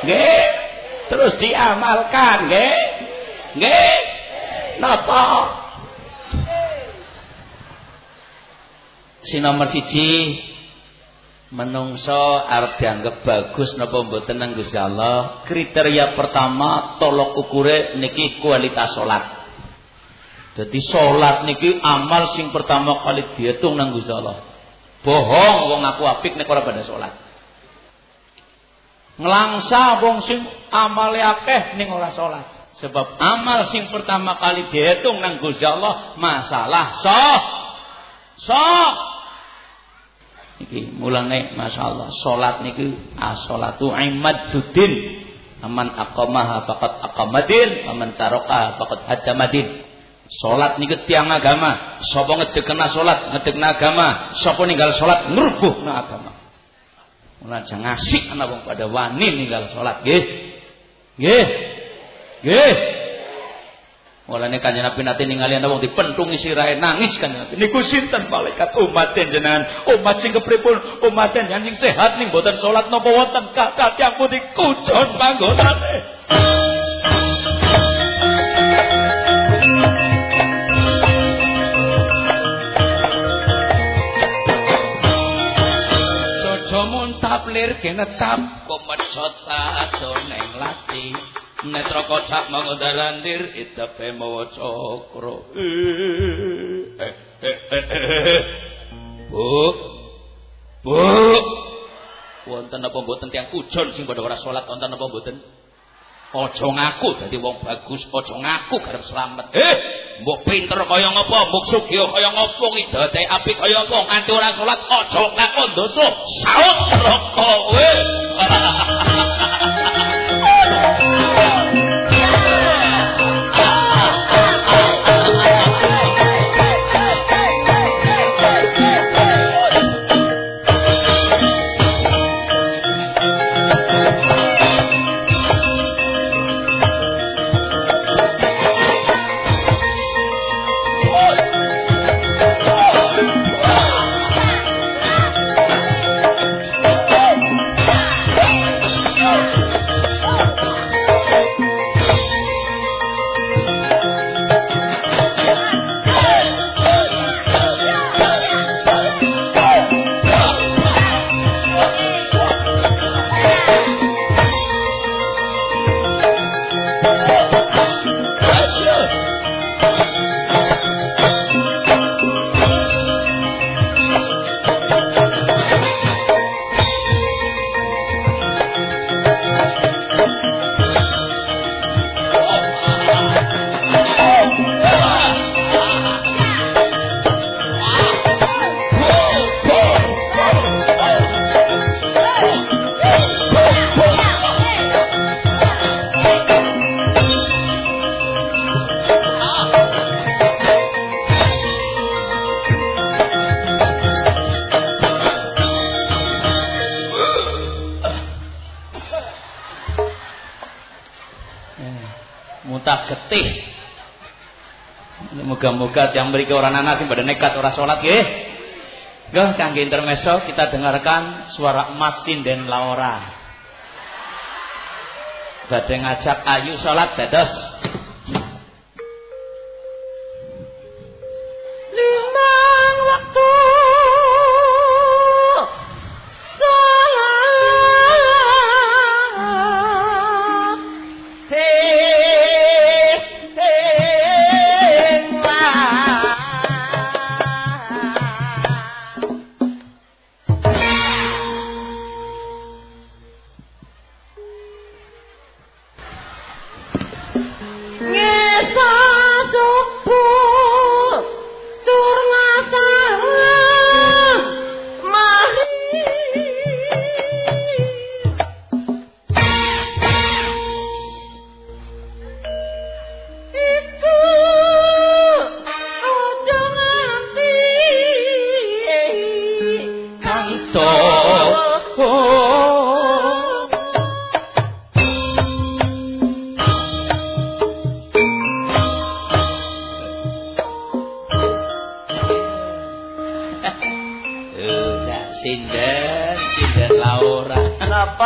nggih terus diamalkan nggih nggih napa si nomor siji menungso arep dianggap bagus napa mboten nang Gusti Allah? Kriteria pertama tolok ukure niki kualitas salat jadi salat niki amal sing pertama kali dihitung nang Gusti Allah. Bohong wong aku apik nek ora pada salat ngelangsa wong sing amale akeh ning ora salat sebab amal sing pertama kali dihitung nang Gusti Allah masalah sah sah iki mulane masyaallah salat niki as-salatu imaduddin aman aqamaha faqat aqamadin aman tarakaha faqat hadamadin Salat niki tiang agama. Sapa ngedekna salat, ngedekna agama. Sapa ninggal salat ngrubuhna agama. Mulane jangan asik ana wong pada wani ninggal salat nggih. Nggih. Nggih. Mulane kanjeng Nabi nate ningali ana wong dipentungi sirahe nangis kanjeng Nabi. Niku sinten malaikat umat jenengan? Umat sing kepripun? Umat yang sing sehat ning boten salat napa wonten kakak yang putih kujon panggonane. taplir genetap kumesota neng lati netra kocak mangodarandir itape mawa cokro. Bu bu. Wonten apa mboten tiyang kujon sing padha ora salat wonten apa mboten? Aja ngaku dadi wong bagus aja ngaku garep slamet. Eh mbok pinter kaya ngapa mbok sugih kaya ngapa idate apik kaya apa? Nganti ora salat aja ngaku dosa saut neraka Muga-muga yang beri orang anak sing pada nekat orang sholat ya. Gak kangge intermeso kita dengarkan suara Mas dan Laura. Badhe ngajak Ayu sholat dados.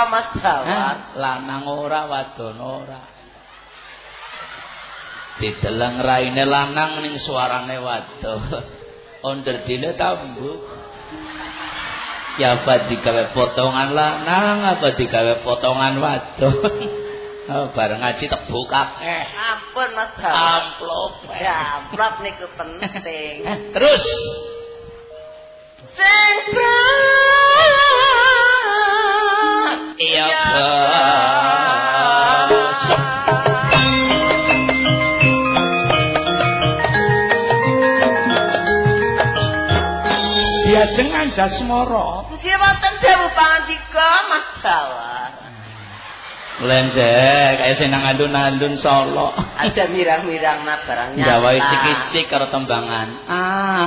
Berapa Mas Dawat? Lanang ora wadon ora. Dideleng raine lanang ning suarane wadon. Onder dile tambu. Ya apa digawe potongan lanang apa digawe potongan wadon. Oh, bareng ngaji tak buka eh. Ampun Mas. Amplop. Ya, amplop niku penting. Terus Sing Bos. Diajeng Anjasmara. Nggih wonten sewu pangandika Mas Dawat. Lenjek, kayak sing nang andun-andun Solo. Ada mirang-mirang na barang nyata. Gawe cik-cik karo tembangan.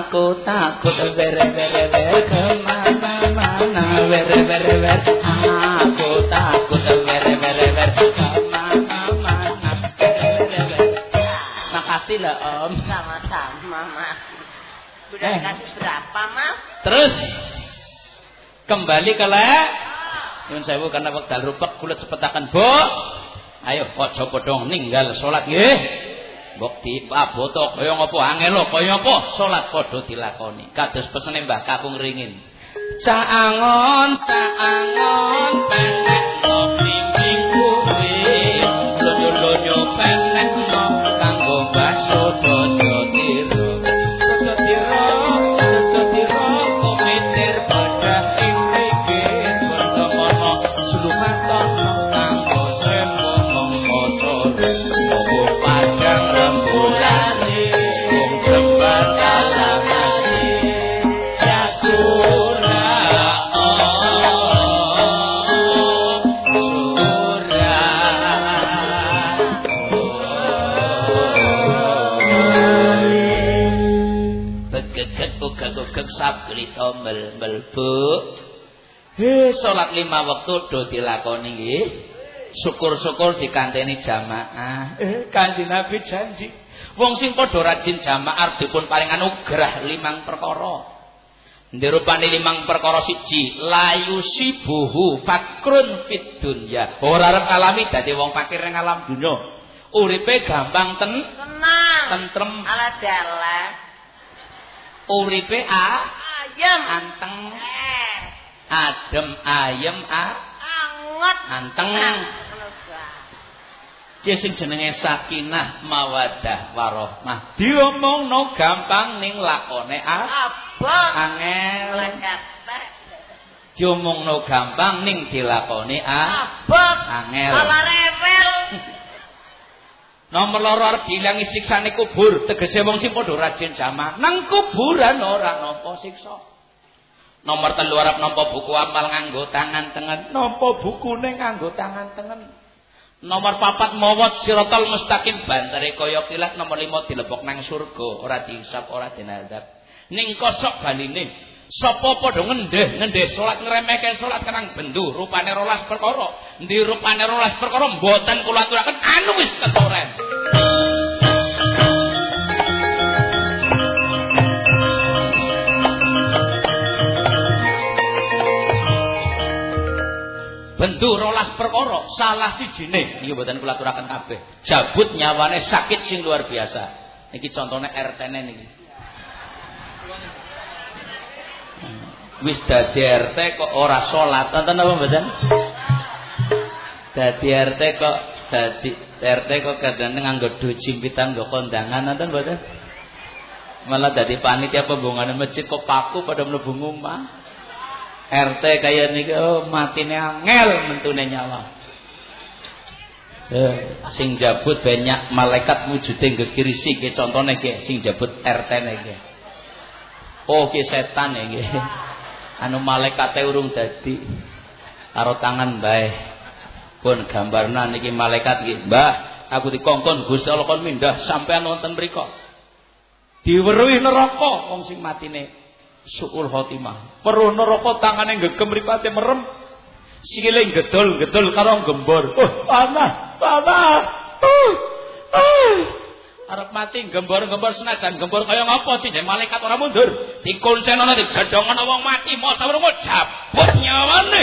Aku takut bere bere Aku takut ke mana-mana bere bere bere. Makasih Om. Sama-sama Mas. Eh. dikasih berapa Mas? Terus kembali ke lek. Nyun sewu karena wekdal rupek kulit sepetakan, Bu. Ayo aja padha ninggal salat nggih. Mbok dipaboto kaya ngapa angelo kaya apa salat padha dilakoni. Kados pesene Mbah Kakung Ringin. Caangon, caangon, penek sabrita mel-melbu. He salat lima waktu do dilakoni nggih. Syukur-syukur dikanteni jamaah. Eh Kanjeng Nabi janji. Wong sing padha rajin jamaah dipun paring anugerah limang perkara. Ndirupane limang perkara siji, layu sibuhu fakrun fid dunya. Ora arep alami dadi wong fakir ning alam dunya. Uripe gampang ten Tenang. tentrem, Ala dalah. uripe a Ayam. anteng, Eh. adem ayem a Anget. anteng. Nah, Ki sing jenenge sakinah mawadah warahmah. Diomongno gampang ning lakone Abot. angel. Diomongno gampang ning dilakoni a Abot. angel. Malah rewel. Nomor loro arep dilangi siksane kubur, tegese wong sing padha rajin jamaah nang kuburan ora nampa siksa. Nomor telu arep nampa buku amal nganggo tangan tengen, nampa bukune nganggo tangan tengen. Nomor papat mawat siratal mustaqim bantere kaya kilat nomor lima dilebok nang surga ora dihisab ora dinadab. Ning kosok baline sapa padha ngendeh ngendeh salat ngremehke salat kenang bendu rupane rolas perkara. Ndi rupane rolas perkara mboten kula aturaken anu wis ketoren. Bendu rolas perkara salah sijine niki mboten kula aturaken kabeh. Jabut nyawane sakit sing luar biasa. Niki contone RT-ne niki. Wis dadi RT kok ora salat, wonten apa mboten? Dadi RT kok dadi RT kok kadang nganggo do jimpitan nggo kondangan wonten mboten? Malah dadi panitia pembongane masjid kok paku pada mlebu ngomah. RT kaya niki oh matine angel mentune nyawa. Eh, sing jabut banyak malaikat wujude ngekirisi ke contone ke sing jabut RT niki. Oh ki setan iki. Anu malaikate urung dadi karo tangan bae. Pun gambarna niki malaikat iki, Mbah, aku dikongkon Gusti Allah kon mindah sampean wonten mriku. Diweruhi neraka wong sing matine suul khotimah. Peruh neraka tangane gegem mripate merem. Sikile gedol-gedol karo gembor. Oh, panah, panah. Uh, uh. Arep mati gembor-gembor senajan gembor kaya ngapa sih malaikat ora mundur. Dikuncen ana digedhong ana wong mati mosok urung jabut nyawane.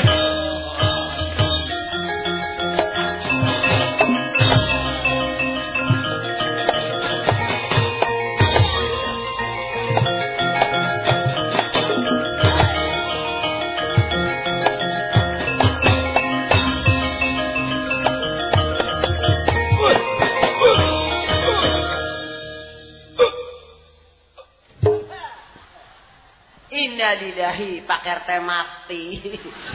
Innalillahi Pak RT mati.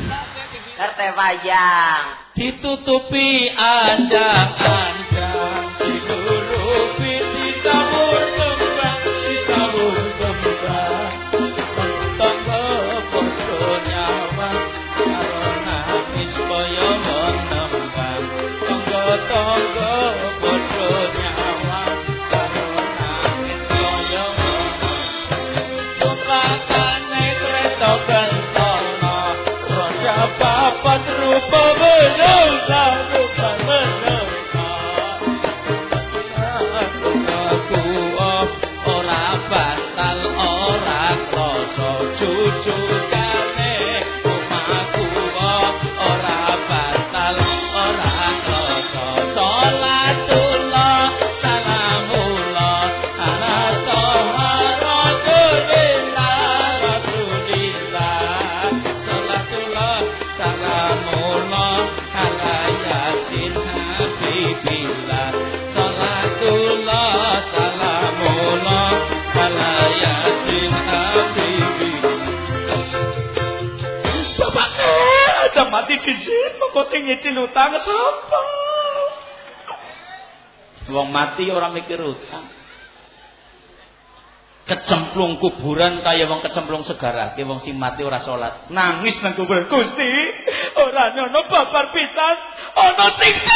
RT pajang. Ditutupi anjang-anjang mati di sini kok nyicil utang sapa? Wong mati orang mikir utang. Kecemplung kuburan kaya wong kecemplung segara, kaya wong sing mati ora salat. Nangis nang kuburan Gusti, ora nyono babar pisan, ana siksa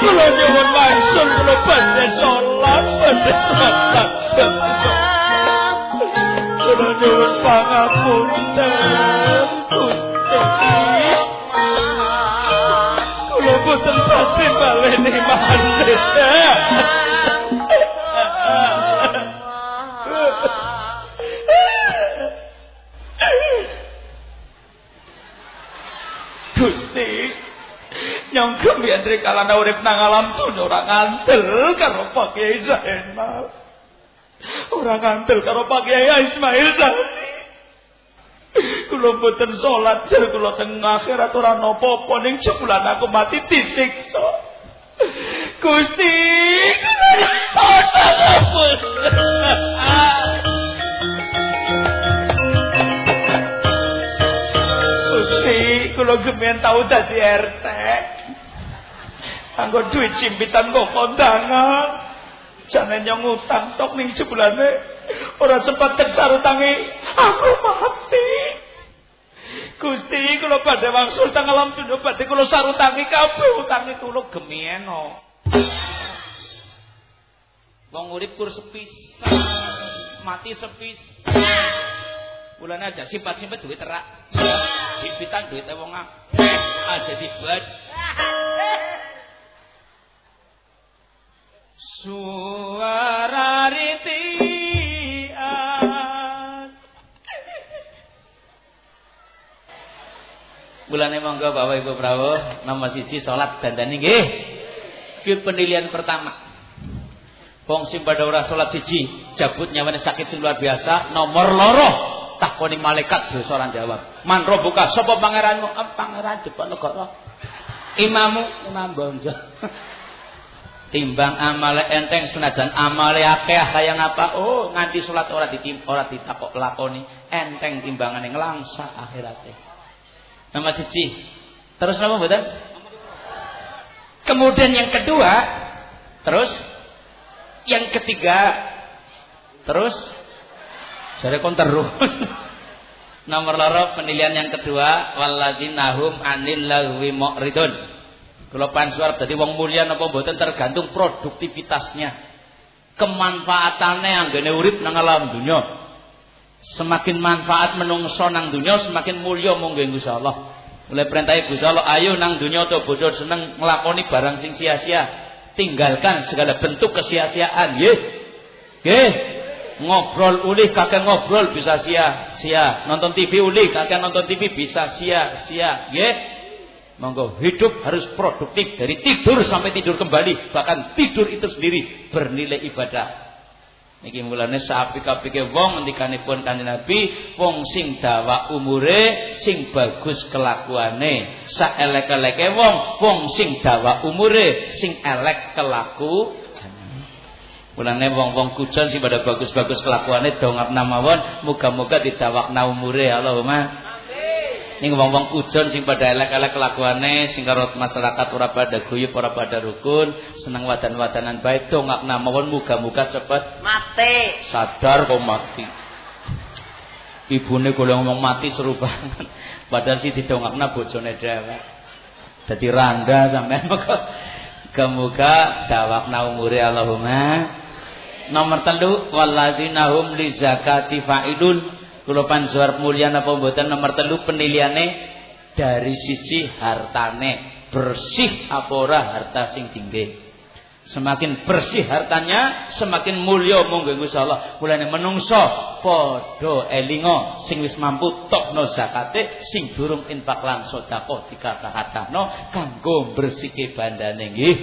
kula nyuwun maksun kula badhe salat badhe salat kula nyuwun pangapunten kula boten badhe baleni mandhes Gusti kembian dari kalana urip nang alam dunya ora ngandel karo Pak Kiai Zainal. Ora ngandel karo Pak Kiai Ismail Sani. Kula mboten salat jar kula teng akhirat ora napa-apa ning jebulan aku mati disiksa. Gusti, Gusti, kula gemen tau dadi RT. Anggo duit cimpitan kok kondangan. Jangan yang ngutang tok ning jebulane ora sempat teksarutangi aku mati. Gusti kula badhe wangsul teng alam dunya badhe kula sarutangi kabeh utange kula gemeno. Wong urip kur sepisan, mati sepisan. Mulane aja simpat-simpat duit terak. Simpitan duit wong akeh aja dibuat. Suara ritian Bulane monggo Bapak Ibu Prawo nomor siji salat dandani nggih. Ki penilaian pertama. Wong sing pada ora salat siji, jabut nyawane sakit luar biasa, nomor loro takoni malaikat dosa jawab. Man buka sapa pangeranmu? Ah, pangeran negara. Imamu Imam Bonjo. Timbang amale enteng senajan amale akeh kaya ngapa? Oh, nganti salat ora ditim ora ditakok lakoni, enteng timbangane nglangsa akhirate. Nomor siji. Terus apa mboten? Kemudian yang kedua, terus yang ketiga, terus jare kon terus. Nomor loro penilaian yang kedua, walladzinahum anil lahwi mu'ridun. Kalau pansuar jadi wong mulia napa mboten tergantung produktivitasnya. Kemanfaatannya anggene urip nang alam dunya. Semakin manfaat menungso nang dunya, semakin mulia monggo Gusti Allah. Mulai perintah Ibu Allah, ayo nang dunia atau bodoh seneng ngelakoni barang sing sia-sia. Tinggalkan segala bentuk kesia-siaan. Ye. Ye. Ngobrol uli kakek ngobrol bisa sia-sia. Nonton TV uli kakek nonton TV bisa sia-sia. Ye. Monggo hidup harus produktif dari tidur sampai tidur kembali. Bahkan tidur itu sendiri bernilai ibadah. Niki mulane saapik-apike wong ngendikanipun Kanjeng Nabi, wong sing dawa umure, sing bagus kelakuane. Saelek-eleke wong, wong sing dawa umure, sing elek kelaku. Mulane wong-wong kujon sing pada bagus-bagus kelakuane dongapna mawon, muga-muga didawakna umure. Allahumma ning wong-wong ujon sing pada elek-elek kelakuane sing karo masyarakat ora pada guyub ora pada rukun seneng wadan-wadanan baik dongakna mawon muga-muga cepet mati. sadar kok mati. Ibune golek ngomong mati seru banget. Padahal sih didongakna bojone dhewek. Dadi randa sampean. Muga-muga dawakna umure Allahumma. Nomor telu walladzina hum li zakati fa'ilun Kula panjenengan mulia napa mboten nomor telu penilaiane dari sisi hartane bersih apa ora harta sing tinggi. Semakin bersih hartanya, semakin mulia monggo Gusti Allah. Mulane menungso padha elinga sing wis mampu tokno zakate, sing durung infak lan sedekah dikata-katano kanggo bersihke bandane nggih.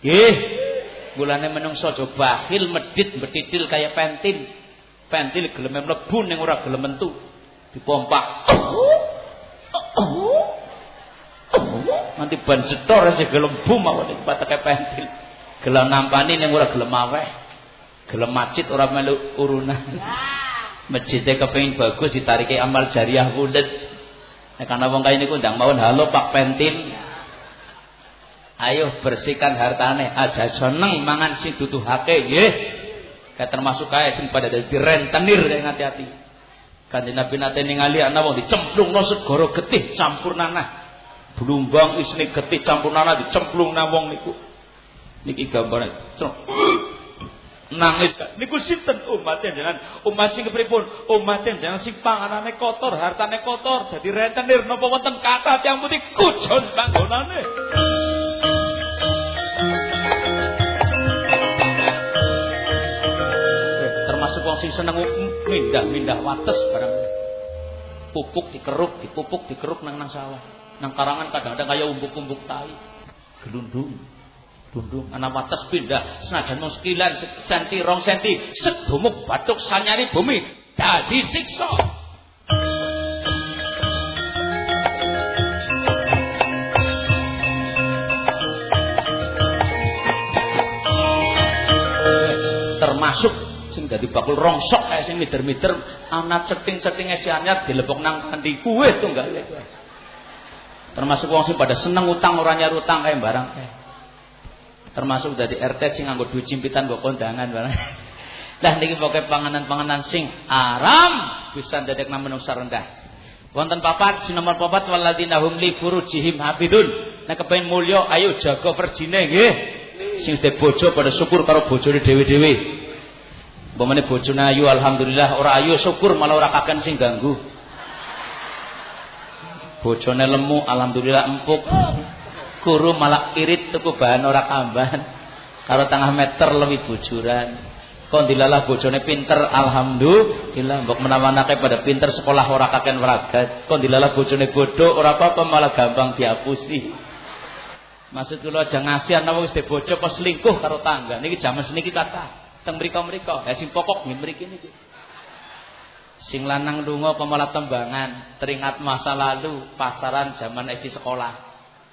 Nggih. Mulane menungso aja bakhil medit betitil kaya pentin pentil gelem mlebu ning ora gelem mentu dipompak. Nanti ban setor sih gelem bum iki patake pentil gelem nampani ning ora gelem aweh. Gelem masjid ora melu urunan. Masjidnya kepengin bagus ditariki amal jariah bulet nah, karena wong kaya niku ndang mawon halo Pak Pentil. Ayo bersihkan hartane. Aja seneng mangan sing duduhake nggih Kayak termasuk sing pada dari rentenir yang hati-hati. Kanjeng Nabi nate ningali ana wong dicemplungno segara getih campur nanah. Blumbang isine getih campur nanah dicemplung nang wong niku. Niki gambare. Nangis niku sinten umat jangan umat sing pripun umat jangan sing panganane kotor hartane kotor dadi rentenir napa wonten kata yang putih kujon panggonane. Wong sing seneng mindah-mindah wates barang pupuk dikeruk, dipupuk, dikeruk nang nang sawah. Nang karangan kadang-kadang kaya umbuk-umbuk tai. Gelundung. Gelundung ana wates pindah senajan mung sekilan senti rong senti sedumuk batuk sanyari bumi dadi siksa. termasuk dadi bakul rongsok kae sing mider-mider anak ceting-ceting esi anyar dilebok nang kanthi tunggale kuwe. Termasuk wong sing pada seneng utang ora nyar utang kae barang. Termasuk dadi RT sing nganggo duit cimpitan mbok kondangan barang. Lah niki pokoke panganan-panganan sing aram bisa ndadekna menungsa rendah. Wonten papat sinomor papat waladina hum li furujihim hafidun. Nek kepen mulya ayo jaga verjine nggih. Sing bojo pada syukur karo bojone dhewe-dhewe. Umpamane bojone ayu alhamdulillah ora ayu syukur malah ora kaken sing ganggu. Bojone lemu alhamdulillah empuk. Kuru malah irit tuku bahan ora kamban. Karo tengah meter lebih bojoran. Kondilalah bojone pinter alhamdulillah mbok menawanake pada pinter sekolah ora kaken wragat. Kondilalah bojone bodoh ora apa-apa malah gampang dihapusi. Maksud kula aja ngasih ana wis bojo pas selingkuh karo tangga. Niki jaman seniki kata teng mriko-mriko. Ya sing pokok nggih mriki niki. Sing lanang lunga pemalat tembangan, teringat masa lalu pasaran zaman SD sekolah.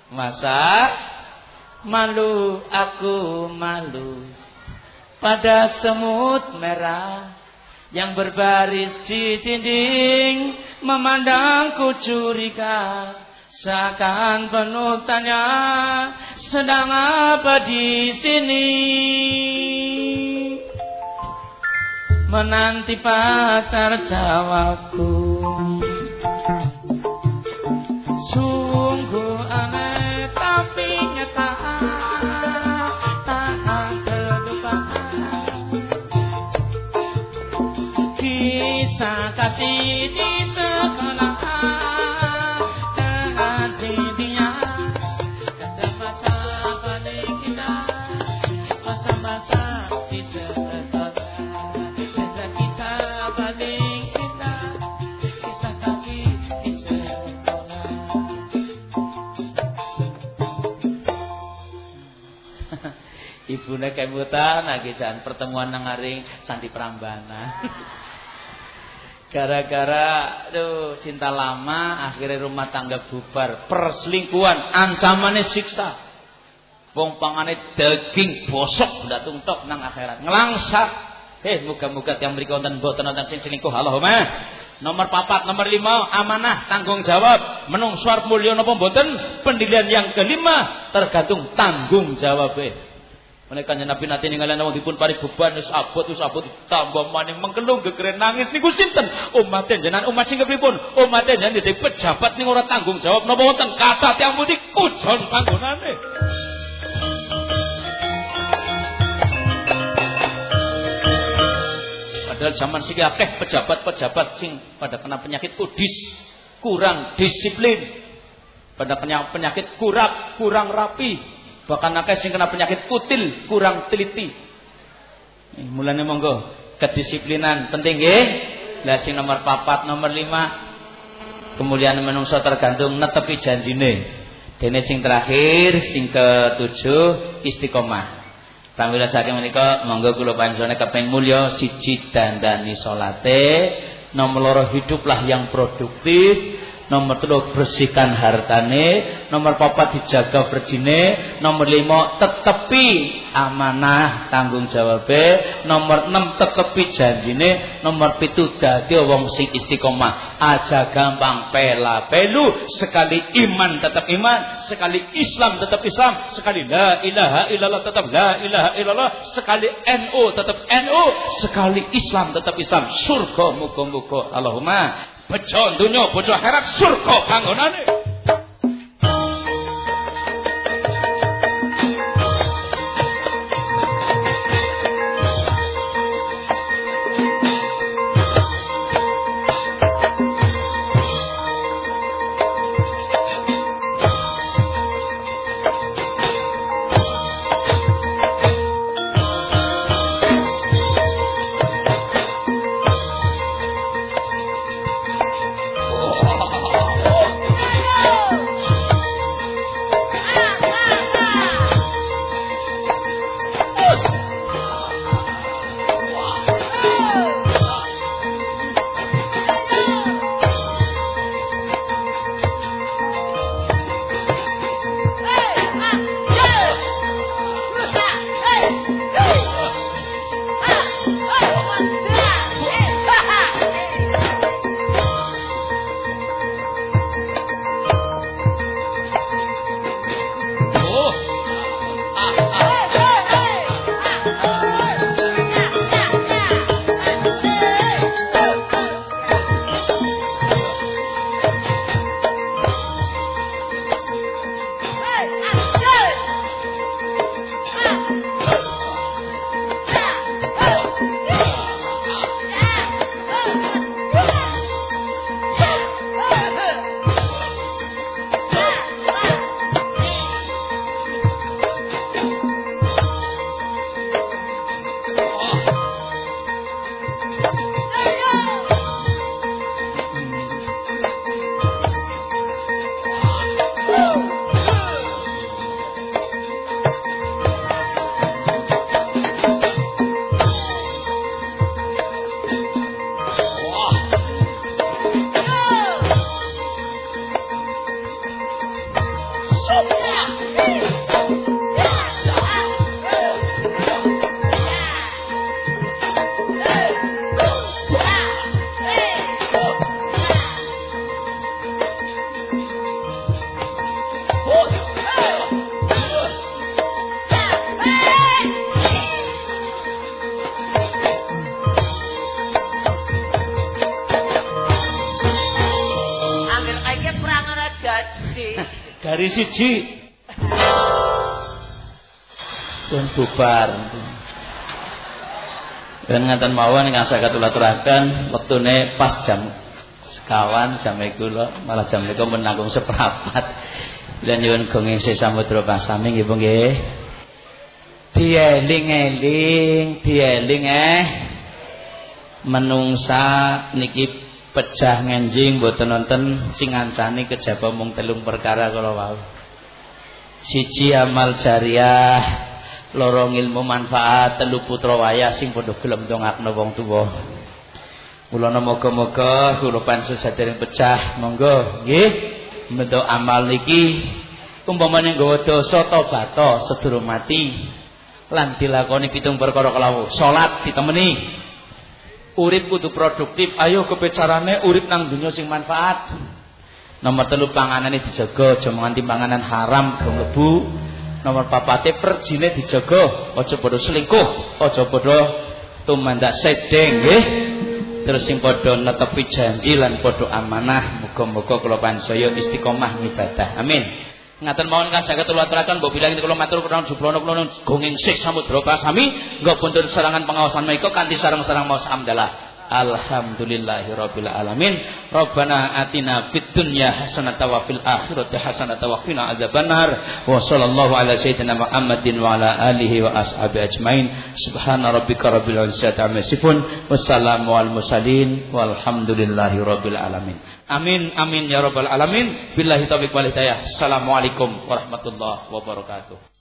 Masa malu aku malu pada semut merah yang berbaris di dinding memandangku curiga seakan penuh tanya sedang apa di sini menanti pacar jawabku sungguh aneh tapi nyata ibune kemutan lagi jangan pertemuan nang aring Sandi Prambana. Gara-gara tuh cinta lama akhirnya rumah tangga bubar, perselingkuhan, ancamannya siksa. Wong daging bosok ndak tungtok nang akhirat. Ngelangsak. Eh muga-muga yang mriku wonten mboten wonten sing selingkuh. Allahumma. Nomor papat, nomor lima, amanah, tanggung jawab. Menungso arep mulya napa mboten? Pendirian yang kelima tergantung tanggung jawab. Menika Nabi nate ninggalan wong dipun pari beban wis abot wis abot tambah maning mengkelung gegeren nangis niku sinten? Umat jenengan umat sing kepripun? Umat jenengan dadi pejabat ning ora tanggung jawab napa wonten kata tiyang pundi kujon panggonane. Padahal zaman sing akeh pejabat-pejabat sing pada kena penyakit kudis, kurang disiplin, pada penyakit kurang kurang rapi, Bahkan akeh sing kena penyakit kutil, kurang teliti. Mulane monggo kedisiplinan penting nggih. Lah sing nomor papat, nomor lima kemuliaan menungso tergantung netepi janjine. Dene sing terakhir, sing ketujuh istiqomah. Pramila saking menika monggo kula panjenengan kepeng mulya siji dandani salate, nomor loro hiduplah yang produktif, nomor telu bersihkan hartane. Nomor papat dijaga berjine nomor lima tetepi amanah tanggung jawab nomor enam tetepi janjine. Nomor pitu dadi wong sing istiqomah. Aja gampang pela pelu. Sekali iman tetap iman. Sekali Islam tetap Islam. Sekali la ilaha illallah tetap la ilaha illallah. Sekali NU tetap NU sekali Islam tetap Islam. Surga muga-muga. Allahumma bejo dunya bojo akhirat surga panggonane bubar. Dan ngaten mawon ingkang saged kula aturaken wektune pas jam sekawan jam iku malah jam niku menanggung seprapat. Bila nyuwun gonging samudra pasami nggih Bu nggih. Dieling-eling, dieling eh menungsa niki pecah ngenjing mboten nonton sing ngancani kejaba mung telung perkara kala wau. Siji amal jariah lorong ilmu manfaat telu putra wayah sing padha gelem dongakno wong tuwa. Kula moga-moga kula panjenengan sadèrèng pecah. Monggo nggih. Mendok amal niki umpamane nggawa dosa tobat sedurung mati lan dilakoni pitung perkara kelawu salat ditemeni urip kudu produktif. Ayo kepecarane urip nang dunia sing manfaat. Nomor telu panganane dijaga. Aja nganti panganan haram go mlebu. Nomor papate perjine dijaga. Aja padha selingkuh aja padha tumandak sedeng nggih. Terus sing padha netepi janji lan padha amanah. Muga-muga kula pansaya istiqomah ngibadah amin ngaten mawon kan saged aturaken mbok bilang kula matur kula jublono kula gongeng sik samudra pasami nggo pundhut serangan pengawasan menika kanthi sareng-sareng maos hamdalah Alhamdulillahirabbil alamin. Rabbana atina fid dunya hasanatan wa fil akhirati hasanatan wa qina adzabannar. Wa sallallahu ala sayyidina Muhammadin wa ala alihi wa ashabi ajmain. Subhana rabbika rabbil izzati amma yasifun. Wassalamu al mursalin walhamdulillahirabbil alamin. Amin amin ya rabbal alamin. Billahi taufiq wal hidayah. Assalamualaikum warahmatullahi wabarakatuh.